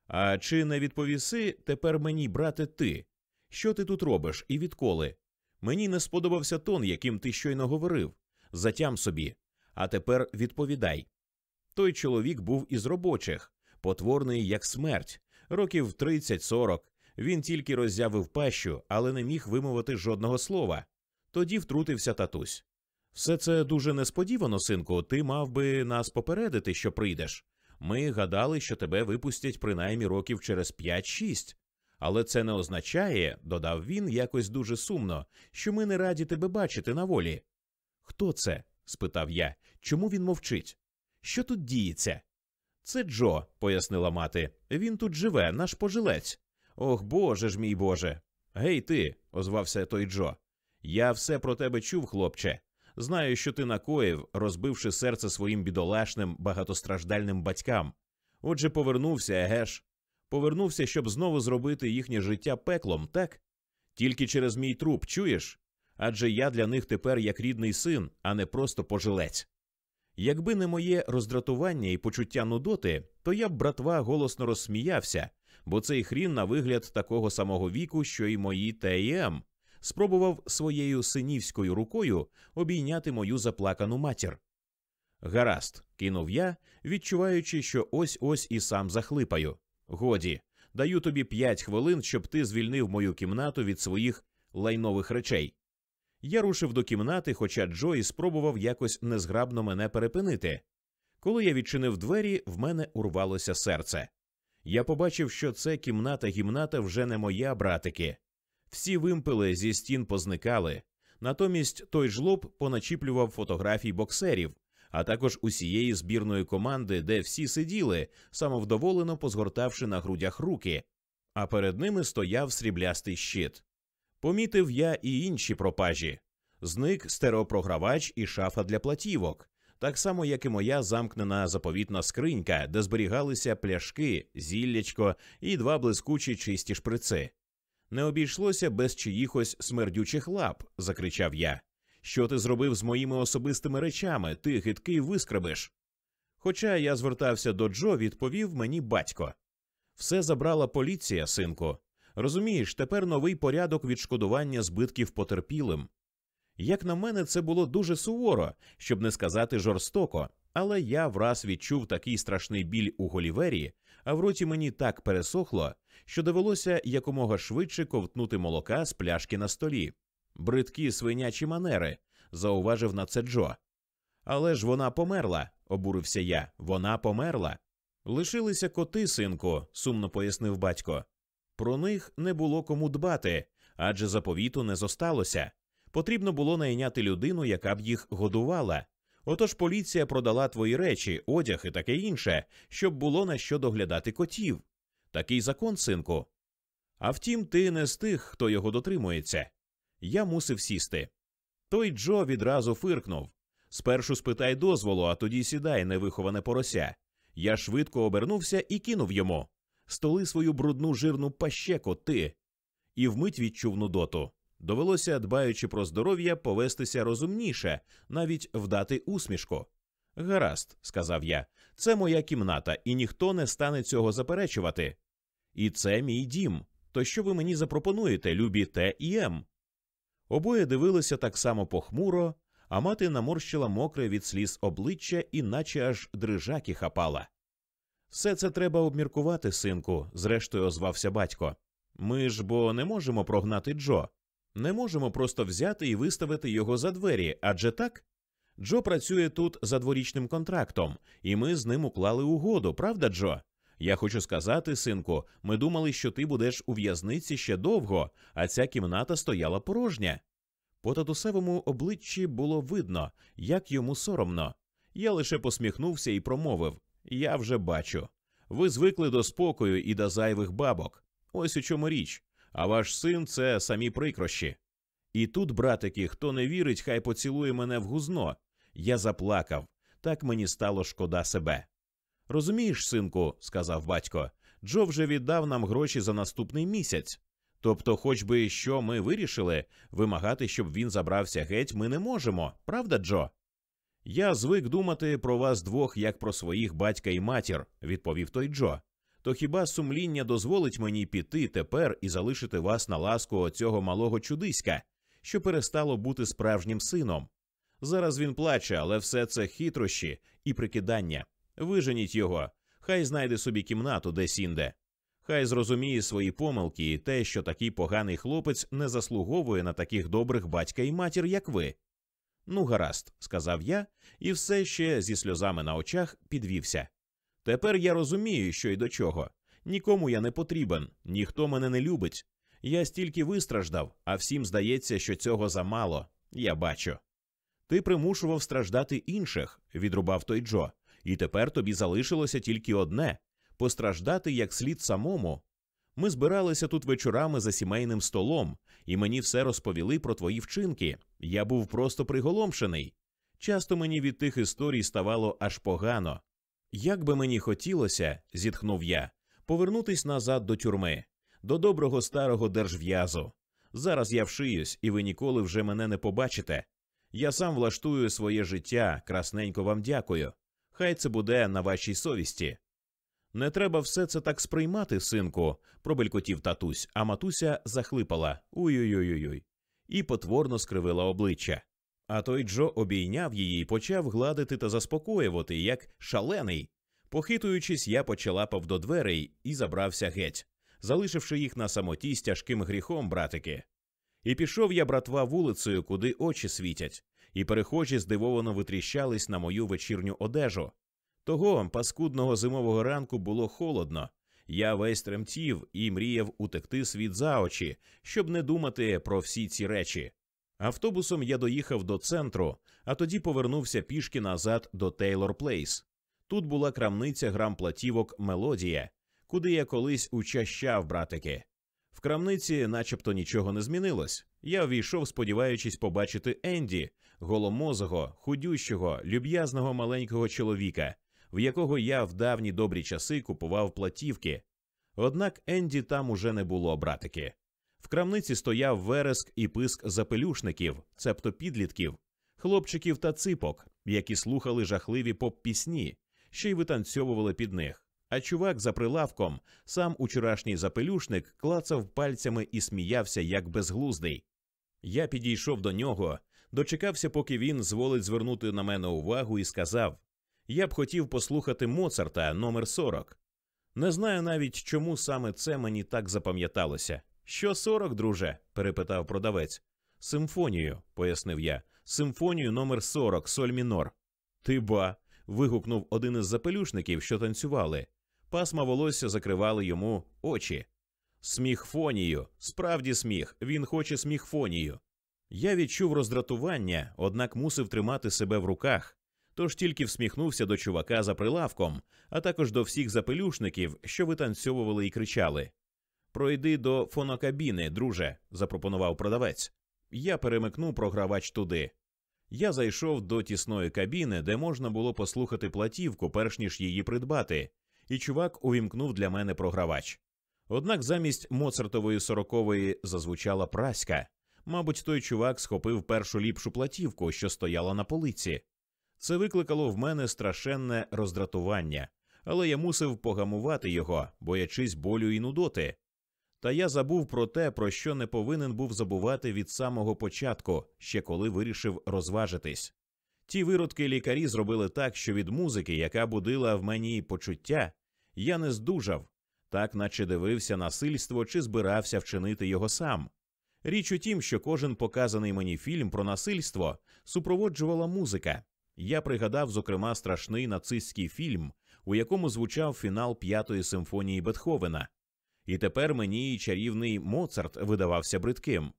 А чи не відповіси тепер мені, брате, ти? Що ти тут робиш і відколи? Мені не сподобався тон, яким ти щойно говорив. Затям собі. А тепер відповідай. Той чоловік був із робочих, потворний як смерть, років 30-40. Він тільки роззявив пащу, але не міг вимовити жодного слова. Тоді втрутився татусь. Все це дуже несподівано, синку. Ти мав би нас попередити, що прийдеш. Ми гадали, що тебе випустять принаймні років через 5-6. Але це не означає, додав він якось дуже сумно, що ми не раді тебе бачити на волі. Хто це? спитав я. Чому він мовчить? Що тут діється? Це Джо, пояснила мати. Він тут живе, наш пожилець. Ох, боже ж мій Боже. Гей, ти, озвався той Джо. Я все про тебе чув, хлопче. Знаю, що ти накоїв, розбивши серце своїм бідолашним, багатостраждальним батькам. Отже, повернувся, егеш. Повернувся, щоб знову зробити їхнє життя пеклом, так? Тільки через мій труп, чуєш? Адже я для них тепер як рідний син, а не просто пожилець. Якби не моє роздратування і почуття нудоти, то я б, братва, голосно розсміявся, бо цей хрін на вигляд такого самого віку, що й мої ТІМ, спробував своєю синівською рукою обійняти мою заплакану матір. Гаразд, кинув я, відчуваючи, що ось ось і сам захлипаю. Годі, даю тобі п'ять хвилин, щоб ти звільнив мою кімнату від своїх лайнових речей. Я рушив до кімнати, хоча Джої спробував якось незграбно мене перепинити. Коли я відчинив двері, в мене урвалося серце. Я побачив, що це кімната гімната вже не моя, братики. Всі вимпели зі стін позникали. Натомість той жлоб поначіплював фотографій боксерів, а також усієї збірної команди, де всі сиділи, самовдоволено позгортавши на грудях руки, а перед ними стояв сріблястий щит. Помітив я і інші пропажі. Зник стереопрогравач і шафа для платівок, так само, як і моя замкнена заповітна скринька, де зберігалися пляшки, зіллячко і два блискучі чисті шприци. Не обійшлося без чиїхось смердючих лап, закричав я. Що ти зробив з моїми особистими речами, ти гидкий вискребиш? Хоча я звертався до Джо, відповів мені батько. Все забрала поліція, синку. Розумієш, тепер новий порядок відшкодування збитків потерпілим. Як на мене, це було дуже суворо, щоб не сказати жорстоко, але я враз відчув такий страшний біль у голівері, а в роті мені так пересохло, що довелося якомога швидше ковтнути молока з пляшки на столі. Бридкі свинячі манери, зауважив на це Джо. Але ж вона померла, обурився я. Вона померла. Лишилися коти, синку, сумно пояснив батько. Про них не було кому дбати, адже заповіту не зосталося. Потрібно було найняти людину, яка б їх годувала. Отож поліція продала твої речі, одяг і таке інше, щоб було на що доглядати котів. Такий закон, синку. А втім, ти не з тих, хто його дотримується. Я мусив сісти. Той Джо відразу фиркнув. Спершу спитай дозволу, а тоді сідай, невиховане порося. Я швидко обернувся і кинув йому. Столи свою брудну жирну пащеку, ти. І вмить відчув нудоту. Довелося, дбаючи про здоров'я, повестися розумніше, навіть вдати усмішку. Гаразд, сказав я, це моя кімната, і ніхто не стане цього заперечувати. І це мій дім. То що ви мені запропонуєте, любі Т і М? Обоє дивилися так само похмуро, а мати наморщила мокре від сліз обличчя і наче аж дрижаки хапала. Все це треба обміркувати, синку, зрештою озвався батько. Ми ж бо не можемо прогнати Джо. Не можемо просто взяти і виставити його за двері, адже так? Джо працює тут за дворічним контрактом, і ми з ним уклали угоду, правда, Джо? Я хочу сказати, синку, ми думали, що ти будеш у в'язниці ще довго, а ця кімната стояла порожня. По татусевому обличчі було видно, як йому соромно. Я лише посміхнувся і промовив Я вже бачу. Ви звикли до спокою і до зайвих бабок. Ось у чому річ а ваш син це самі прикрощі. І тут, братики, хто не вірить, хай поцілує мене в гузно. Я заплакав, так мені стало шкода себе. Розумієш, синку, сказав батько, Джо вже віддав нам гроші за наступний місяць. Тобто, хоч би що ми вирішили, вимагати, щоб він забрався геть, ми не можемо, правда, Джо? Я звик думати про вас двох як про своїх батька і матір, відповів той Джо то хіба сумління дозволить мені піти тепер і залишити вас на ласку оцього малого чудиська, що перестало бути справжнім сином? Зараз він плаче, але все це хитрощі і прикидання. Виженіть його, хай знайде собі кімнату десь інде. Хай зрозуміє свої помилки і те, що такий поганий хлопець не заслуговує на таких добрих батька і матір, як ви. Ну, гаразд, сказав я, і все ще зі сльозами на очах підвівся. Тепер я розумію, що й до чого. Нікому я не потрібен, ніхто мене не любить. Я стільки вистраждав, а всім здається, що цього замало. Я бачу. Ти примушував страждати інших, відрубав той Джо, і тепер тобі залишилося тільки одне постраждати як слід самому. Ми збиралися тут вечорами за сімейним столом, і мені все розповіли про твої вчинки. Я був просто приголомшений. Часто мені від тих історій ставало аж погано. Як би мені хотілося, зітхнув я, повернутись назад до тюрми, до доброго старого держв'язу. Зараз я вшиюсь, і ви ніколи вже мене не побачите. Я сам влаштую своє життя, красненько вам дякую. Хай це буде на вашій совісті. Не треба все це так сприймати, синку, пробелькотів татусь, а матуся захлипала уй-уй-уй-уй, і потворно скривила обличчя. А той Джо обійняв її і почав гладити та заспокоювати, як шалений. Похитуючись, я почалапав до дверей і забрався геть, залишивши їх на самоті з тяжким гріхом, братики. І пішов я, братва, вулицею, куди очі світять, і перехожі здивовано витріщались на мою вечірню одежу. Того паскудного зимового ранку було холодно. Я весь тремтів і мріяв утекти світ за очі, щоб не думати про всі ці речі. Автобусом я доїхав до центру, а тоді повернувся пішки назад до Тейлор Плейс. Тут була крамниця грамплатівок Мелодія, куди я колись учащав братики. В крамниці, начебто, нічого не змінилось. Я ввійшов, сподіваючись побачити Енді, голомозого, худющого, люб'язного маленького чоловіка, в якого я в давні добрі часи купував платівки. Однак Енді там уже не було, братики. В крамниці стояв вереск і писк запелюшників, цебто підлітків, хлопчиків та ципок, які слухали жахливі поп-пісні, ще й витанцьовували під них. А чувак за прилавком, сам учорашній запелюшник, клацав пальцями і сміявся, як безглуздий. Я підійшов до нього, дочекався, поки він зволить звернути на мене увагу, і сказав Я б хотів послухати Моцарта номер 40 Не знаю навіть, чому саме це мені так запам'яталося. Що сорок, друже? перепитав продавець. Симфонію, пояснив я. Симфонію номер 40 соль мінор. Ти ба. вигукнув один із запелюшників, що танцювали. Пасма волосся закривали йому очі. Сміхфонію, справді сміх, він хоче сміхфонію. Я відчув роздратування, однак мусив тримати себе в руках, тож тільки всміхнувся до чувака за прилавком, а також до всіх запелюшників, що витанцьовували і кричали. Пройди до фонокабіни, друже, запропонував продавець. Я перемикнув програвач туди. Я зайшов до тісної кабіни, де можна було послухати платівку, перш ніж її придбати, і чувак увімкнув для мене програвач. Однак замість моцартової сорокової зазвучала праська. Мабуть, той чувак схопив першу ліпшу платівку, що стояла на полиці. Це викликало в мене страшенне роздратування, але я мусив погамувати його, боячись болю і нудоти. Та я забув про те, про що не повинен був забувати від самого початку, ще коли вирішив розважитись. Ті виродки лікарі зробили так, що від музики, яка будила в мені почуття, я не здужав, так наче дивився насильство чи збирався вчинити його сам. Річ у тім, що кожен показаний мені фільм про насильство супроводжувала музика. Я пригадав, зокрема, страшний нацистський фільм, у якому звучав фінал п'ятої симфонії Бетховена. І тепер мені чарівний Моцарт видавався бридким.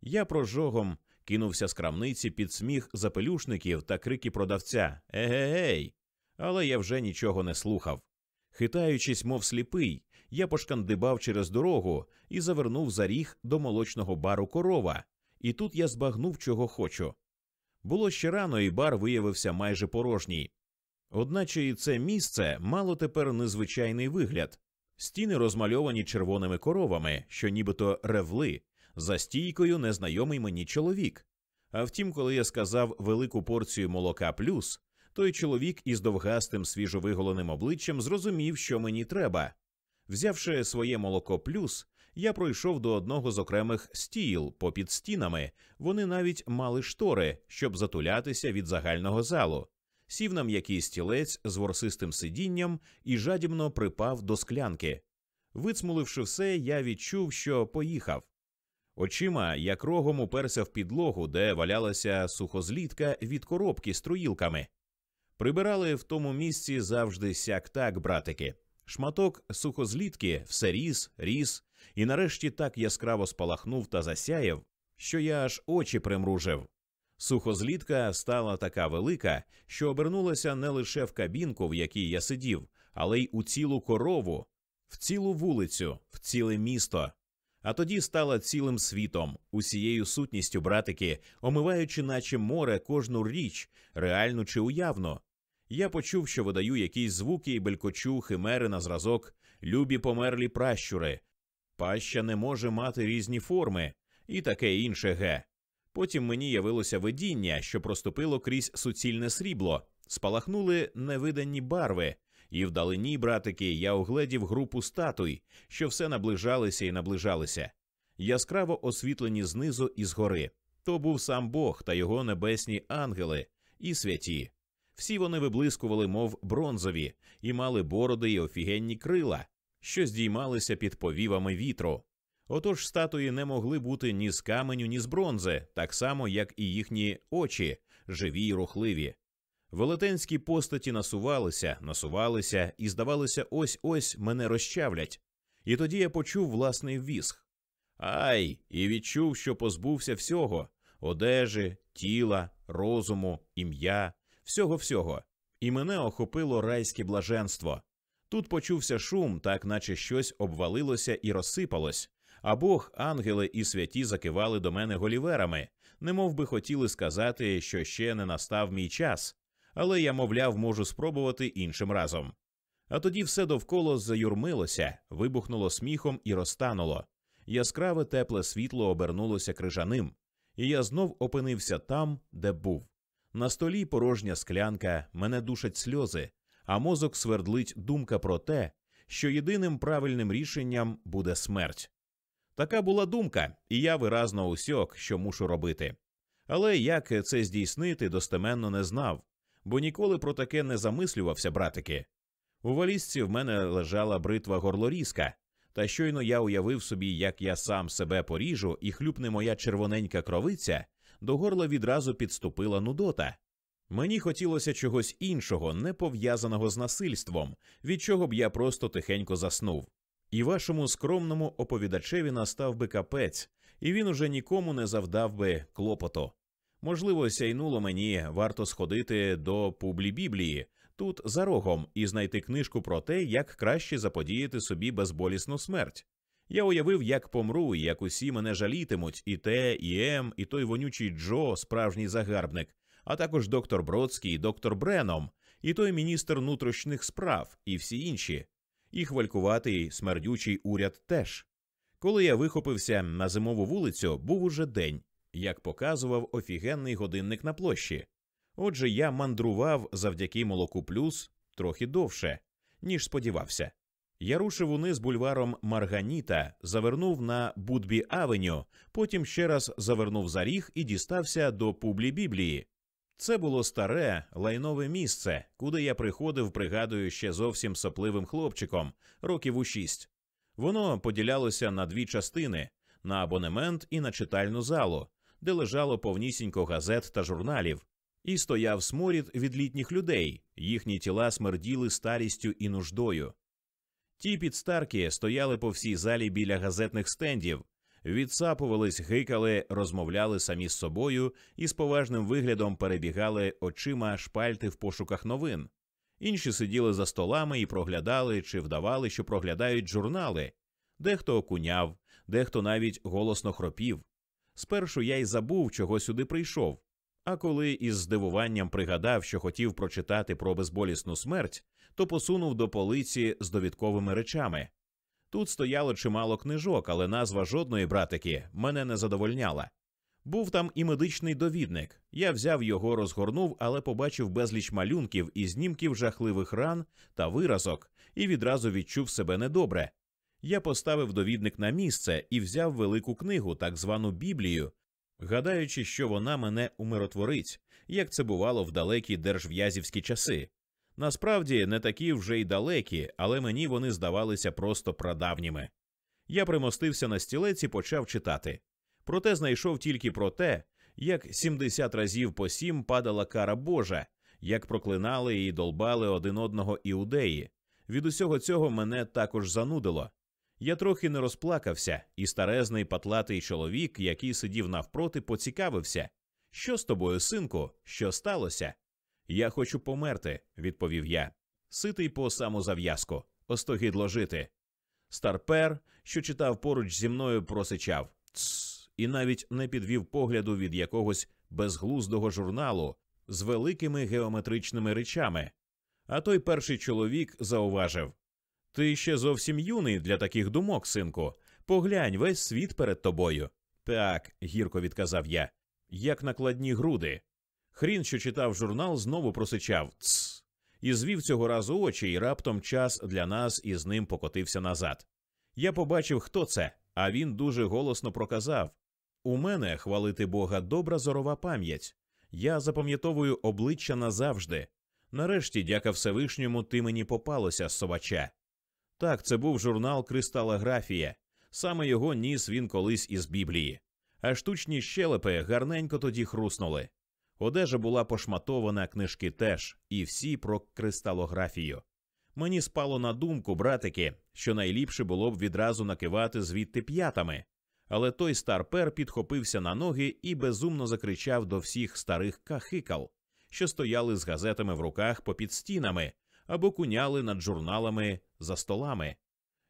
Я прожогом кинувся з крамниці під сміх запелюшників та крики продавця Егегей. Але я вже нічого не слухав. Хитаючись, мов сліпий, я пошкандибав через дорогу і завернув за ріг до молочного бару корова, і тут я збагнув, чого хочу. Було ще рано, і бар виявився майже порожній. Одначе і це місце мало тепер незвичайний вигляд. Стіни розмальовані червоними коровами, що нібито ревли, за стійкою незнайомий мені чоловік. А втім, коли я сказав велику порцію молока плюс, той чоловік із довгастим свіжовиголеним обличчям зрозумів, що мені треба. Взявши своє молоко плюс, я пройшов до одного з окремих стіл попід стінами. Вони навіть мали штори, щоб затулятися від загального залу. Сів на м'який стілець з ворсистим сидінням і жадібно припав до склянки. Вицмуливши все, я відчув, що поїхав. Очима як рогом уперся в підлогу, де валялася сухозлітка від коробки з труїлками. Прибирали в тому місці завжди сяк так, братики. Шматок сухозлітки все ріс, ріс, і нарешті так яскраво спалахнув та засяяв, що я аж очі примружив. Сухозлітка стала така велика, що обернулася не лише в кабінку, в якій я сидів, але й у цілу корову, в цілу вулицю, в ціле місто. А тоді стала цілим світом, усією сутністю, братики, омиваючи, наче море, кожну річ, реальну чи уявну. Я почув, що видаю якісь звуки і белькочу химери на зразок, любі померлі пращури. Паща не може мати різні форми, і таке інше ге. Потім мені явилося видіння, що проступило крізь суцільне срібло, спалахнули невиданні барви, і вдалині, братики, я угледів групу статуй, що все наближалися і наближалися, яскраво освітлені знизу і згори. То був сам Бог та його небесні ангели і святі. Всі вони виблискували, мов бронзові, і мали бороди й офігенні крила, що здіймалися під повівами вітру. Отож статуї не могли бути ні з каменю, ні з бронзи, так само, як і їхні очі, живі й рухливі. Велетенські постаті насувалися, насувалися і, здавалося, ось ось мене розчавлять. І тоді я почув власний вісх. Ай, і відчув, що позбувся всього одежі, тіла, розуму, ім'я, всього всього, і мене охопило райське блаженство. Тут почувся шум, так наче щось обвалилося і розсипалось, а Бог, ангели і святі закивали до мене голіверами, немов би хотіли сказати, що ще не настав мій час, але я, мовляв, можу спробувати іншим разом. А тоді все довкола заюрмилося, вибухнуло сміхом і розтануло. Яскраве тепле світло обернулося крижаним, і я знов опинився там, де був. На столі порожня склянка, мене душать сльози, а мозок свердлить думка про те, що єдиним правильним рішенням буде смерть. Така була думка, і я виразно усьок, що мушу робити. Але як це здійснити, достеменно не знав, бо ніколи про таке не замислювався, братики. У валізці в мене лежала бритва горлорізка, та щойно я уявив собі, як я сам себе поріжу, і хлюпне моя червоненька кровиця, до горла відразу підступила нудота. Мені хотілося чогось іншого, не пов'язаного з насильством, від чого б я просто тихенько заснув. І вашому скромному оповідачеві настав би капець, і він уже нікому не завдав би клопоту. Можливо, сяйнуло мені варто сходити до публі Біблії, тут за рогом, і знайти книжку про те, як краще заподіяти собі безболісну смерть. Я уявив, як помру, як усі мене жалітимуть, і те, і Ем, і той вонючий Джо, справжній загарбник, а також доктор Бродський, доктор Бреном, і той міністр внутрішніх справ, і всі інші, і хвалькуватий смердючий уряд теж. Коли я вихопився на зимову вулицю, був уже день, як показував офігенний годинник на площі. Отже, я мандрував завдяки молоку плюс трохи довше, ніж сподівався. Я рушив униз бульваром Марганіта, завернув на Будбі Авеню, потім ще раз завернув за ріг і дістався до публі Біблії. Це було старе лайнове місце, куди я приходив, пригадую, ще зовсім сопливим хлопчиком, років у шість. Воно поділялося на дві частини на абонемент і на читальну залу, де лежало повнісінько газет та журналів, і стояв сморід від літніх людей, їхні тіла смерділи старістю і нуждою. Ті підстарки стояли по всій залі біля газетних стендів, відсапувались, гикали, розмовляли самі з собою і з поважним виглядом перебігали очима шпальти в пошуках новин. Інші сиділи за столами і проглядали чи вдавали, що проглядають журнали, дехто окуняв, дехто навіть голосно хропів. Спершу я й забув, чого сюди прийшов. А коли із здивуванням пригадав, що хотів прочитати про безболісну смерть, то посунув до полиці з довідковими речами. Тут стояло чимало книжок, але назва жодної братики мене не задовольняла. Був там і медичний довідник. Я взяв його, розгорнув, але побачив безліч малюнків і знімків жахливих ран та виразок, і відразу відчув себе недобре. Я поставив довідник на місце і взяв велику книгу, так звану Біблію, гадаючи, що вона мене умиротворить, як це бувало в далекі держв'язівські часи. Насправді не такі вже й далекі, але мені вони здавалися просто прадавніми. Я примостився на стілець і почав читати. Проте знайшов тільки про те, як 70 разів по сім падала кара Божа, як проклинали і долбали один одного іудеї. Від усього цього мене також занудило. Я трохи не розплакався, і старезний патлатий чоловік, який сидів навпроти, поцікавився, Що з тобою, синку? Що сталося? Я хочу померти, відповів я. Ситий по саму зав'язку, остогідло жити. Старпер, що читав поруч зі мною, просичав Цс, і навіть не підвів погляду від якогось безглуздого журналу з великими геометричними речами. А той перший чоловік зауважив Ти ще зовсім юний для таких думок, синку. Поглянь, весь світ перед тобою. Так, гірко відказав я, як накладні груди. Хрін, що читав журнал, знову просичав Цс. І звів цього разу очі, і раптом час для нас із ним покотився назад. Я побачив, хто це, а він дуже голосно проказав У мене, хвалити Бога, добра зорова пам'ять. Я запам'ятовую обличчя назавжди. Нарешті, дяка Всевишньому, ти мені попалося, собача. Так, це був журнал Кристалографія. Саме його ніс він колись із Біблії, а штучні щелепи гарненько тоді хруснули. Одежа була пошматована, книжки теж, і всі про кристалографію. Мені спало на думку, братики, що найліпше було б відразу накивати звідти п'ятами. Але той старпер підхопився на ноги і безумно закричав до всіх старих кахикал, що стояли з газетами в руках попід стінами або куняли над журналами за столами.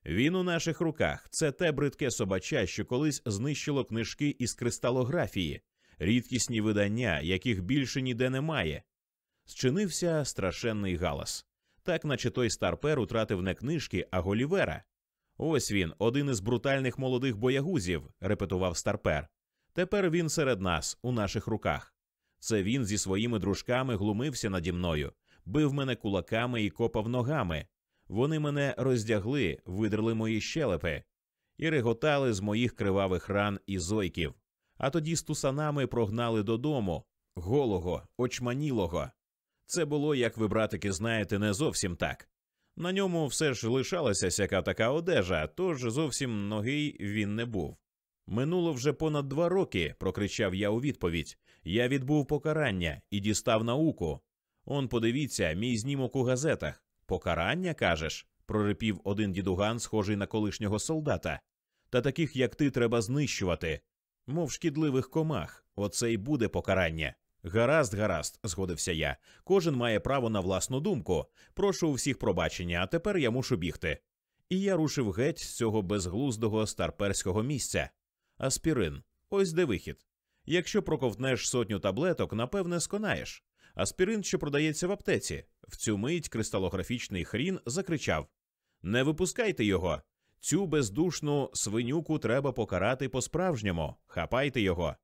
Він у наших руках це те бридке собача, що колись знищило книжки із кристалографії, рідкісні видання, яких більше ніде немає. Зчинився страшенний галас, так наче той старпер утратив не книжки, а голівера. Ось він, один із брутальних молодих боягузів, репетував старпер. Тепер він серед нас, у наших руках. Це він зі своїми дружками глумився наді мною, бив мене кулаками і копав ногами. Вони мене роздягли, видерли мої щелепи і реготали з моїх кривавих ран і зойків. А тоді з тусанами прогнали додому, голого, очманілого. Це було, як ви, братики, знаєте, не зовсім так. На ньому все ж лишалася сяка така одежа, тож зовсім ногий він не був. Минуло вже понад два роки, прокричав я у відповідь. Я відбув покарання і дістав науку. Он, подивіться, мій знімок у газетах. Покарання, кажеш? прорипів один дідуган, схожий на колишнього солдата. Та таких, як ти, треба знищувати, мов шкідливих комах. Оце й буде покарання. Гаразд, гаразд, згодився я. Кожен має право на власну думку. Прошу у всіх пробачення, а тепер я мушу бігти. І я рушив геть з цього безглуздого старперського місця. Аспірин, ось де вихід. Якщо проковтнеш сотню таблеток, напевне, сконаєш. Аспірин, що продається в аптеці. В цю мить кристалографічний хрін закричав Не випускайте його. Цю бездушну свинюку треба покарати по-справжньому. Хапайте його.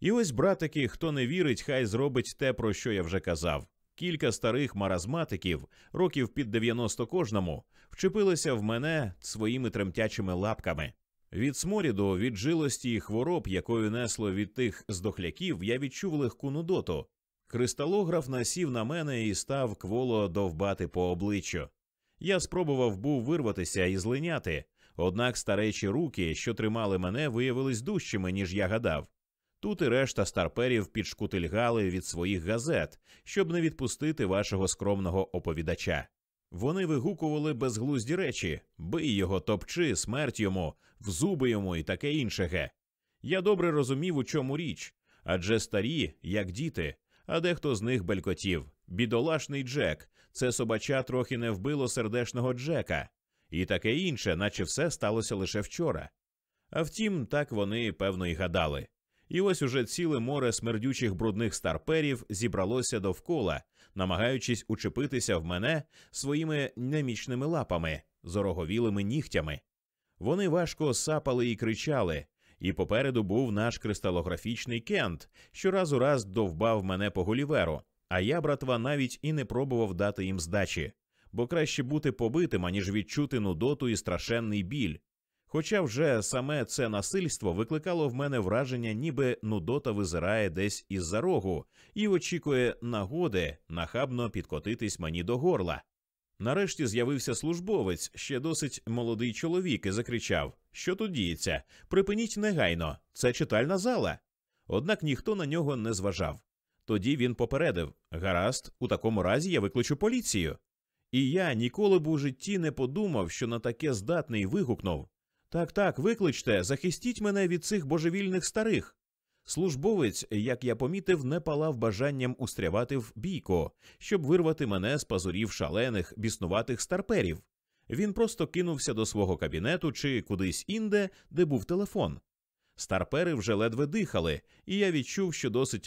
І ось, братики, хто не вірить, хай зробить те, про що я вже казав. Кілька старих маразматиків, років під 90 кожному, вчепилися в мене своїми тремтячими лапками. Від сморіду, від жилості і хвороб, якою несло від тих здохляків, я відчув легку нудоту. Кристалограф насів на мене і став кволо довбати по обличчю. Я спробував був вирватися і злиняти, однак старечі руки, що тримали мене, виявились дужчими, ніж я гадав. Тут і решта старперів підшкутильгали від своїх газет, щоб не відпустити вашого скромного оповідача. Вони вигукували безглузді речі бий його, топчи, смерть йому, взуби йому і таке інше. Я добре розумів, у чому річ адже старі, як діти, а дехто з них белькотів. Бідолашний Джек, це собача трохи не вбило сердешного Джека, і таке інше, наче все сталося лише вчора. А втім, так вони, певно, й гадали. І ось уже ціле море смердючих брудних старперів зібралося довкола, намагаючись учепитися в мене своїми немічними лапами, зороговілими нігтями. Вони важко сапали і кричали, і попереду був наш кристалографічний кент, що раз у раз довбав мене по голіверу, а я, братва, навіть і не пробував дати їм здачі, бо краще бути побитим, аніж відчути нудоту і страшенний біль. Хоча вже саме це насильство викликало в мене враження, ніби нудота визирає десь із за рогу і очікує нагоди нахабно підкотитись мені до горла. Нарешті з'явився службовець, ще досить молодий чоловік, і закричав Що тут діється? Припиніть негайно, це читальна зала. Однак ніхто на нього не зважав. Тоді він попередив гаразд, у такому разі я викличу поліцію. І я ніколи б у житті не подумав, що на таке здатний вигукнув так, так, викличте, захистіть мене від цих божевільних старих. Службовець, як я помітив, не палав бажанням устрявати в бійку, щоб вирвати мене з пазурів шалених, біснуватих старперів. Він просто кинувся до свого кабінету чи кудись інде, де був телефон. Старпери вже ледве дихали, і я відчув, що досить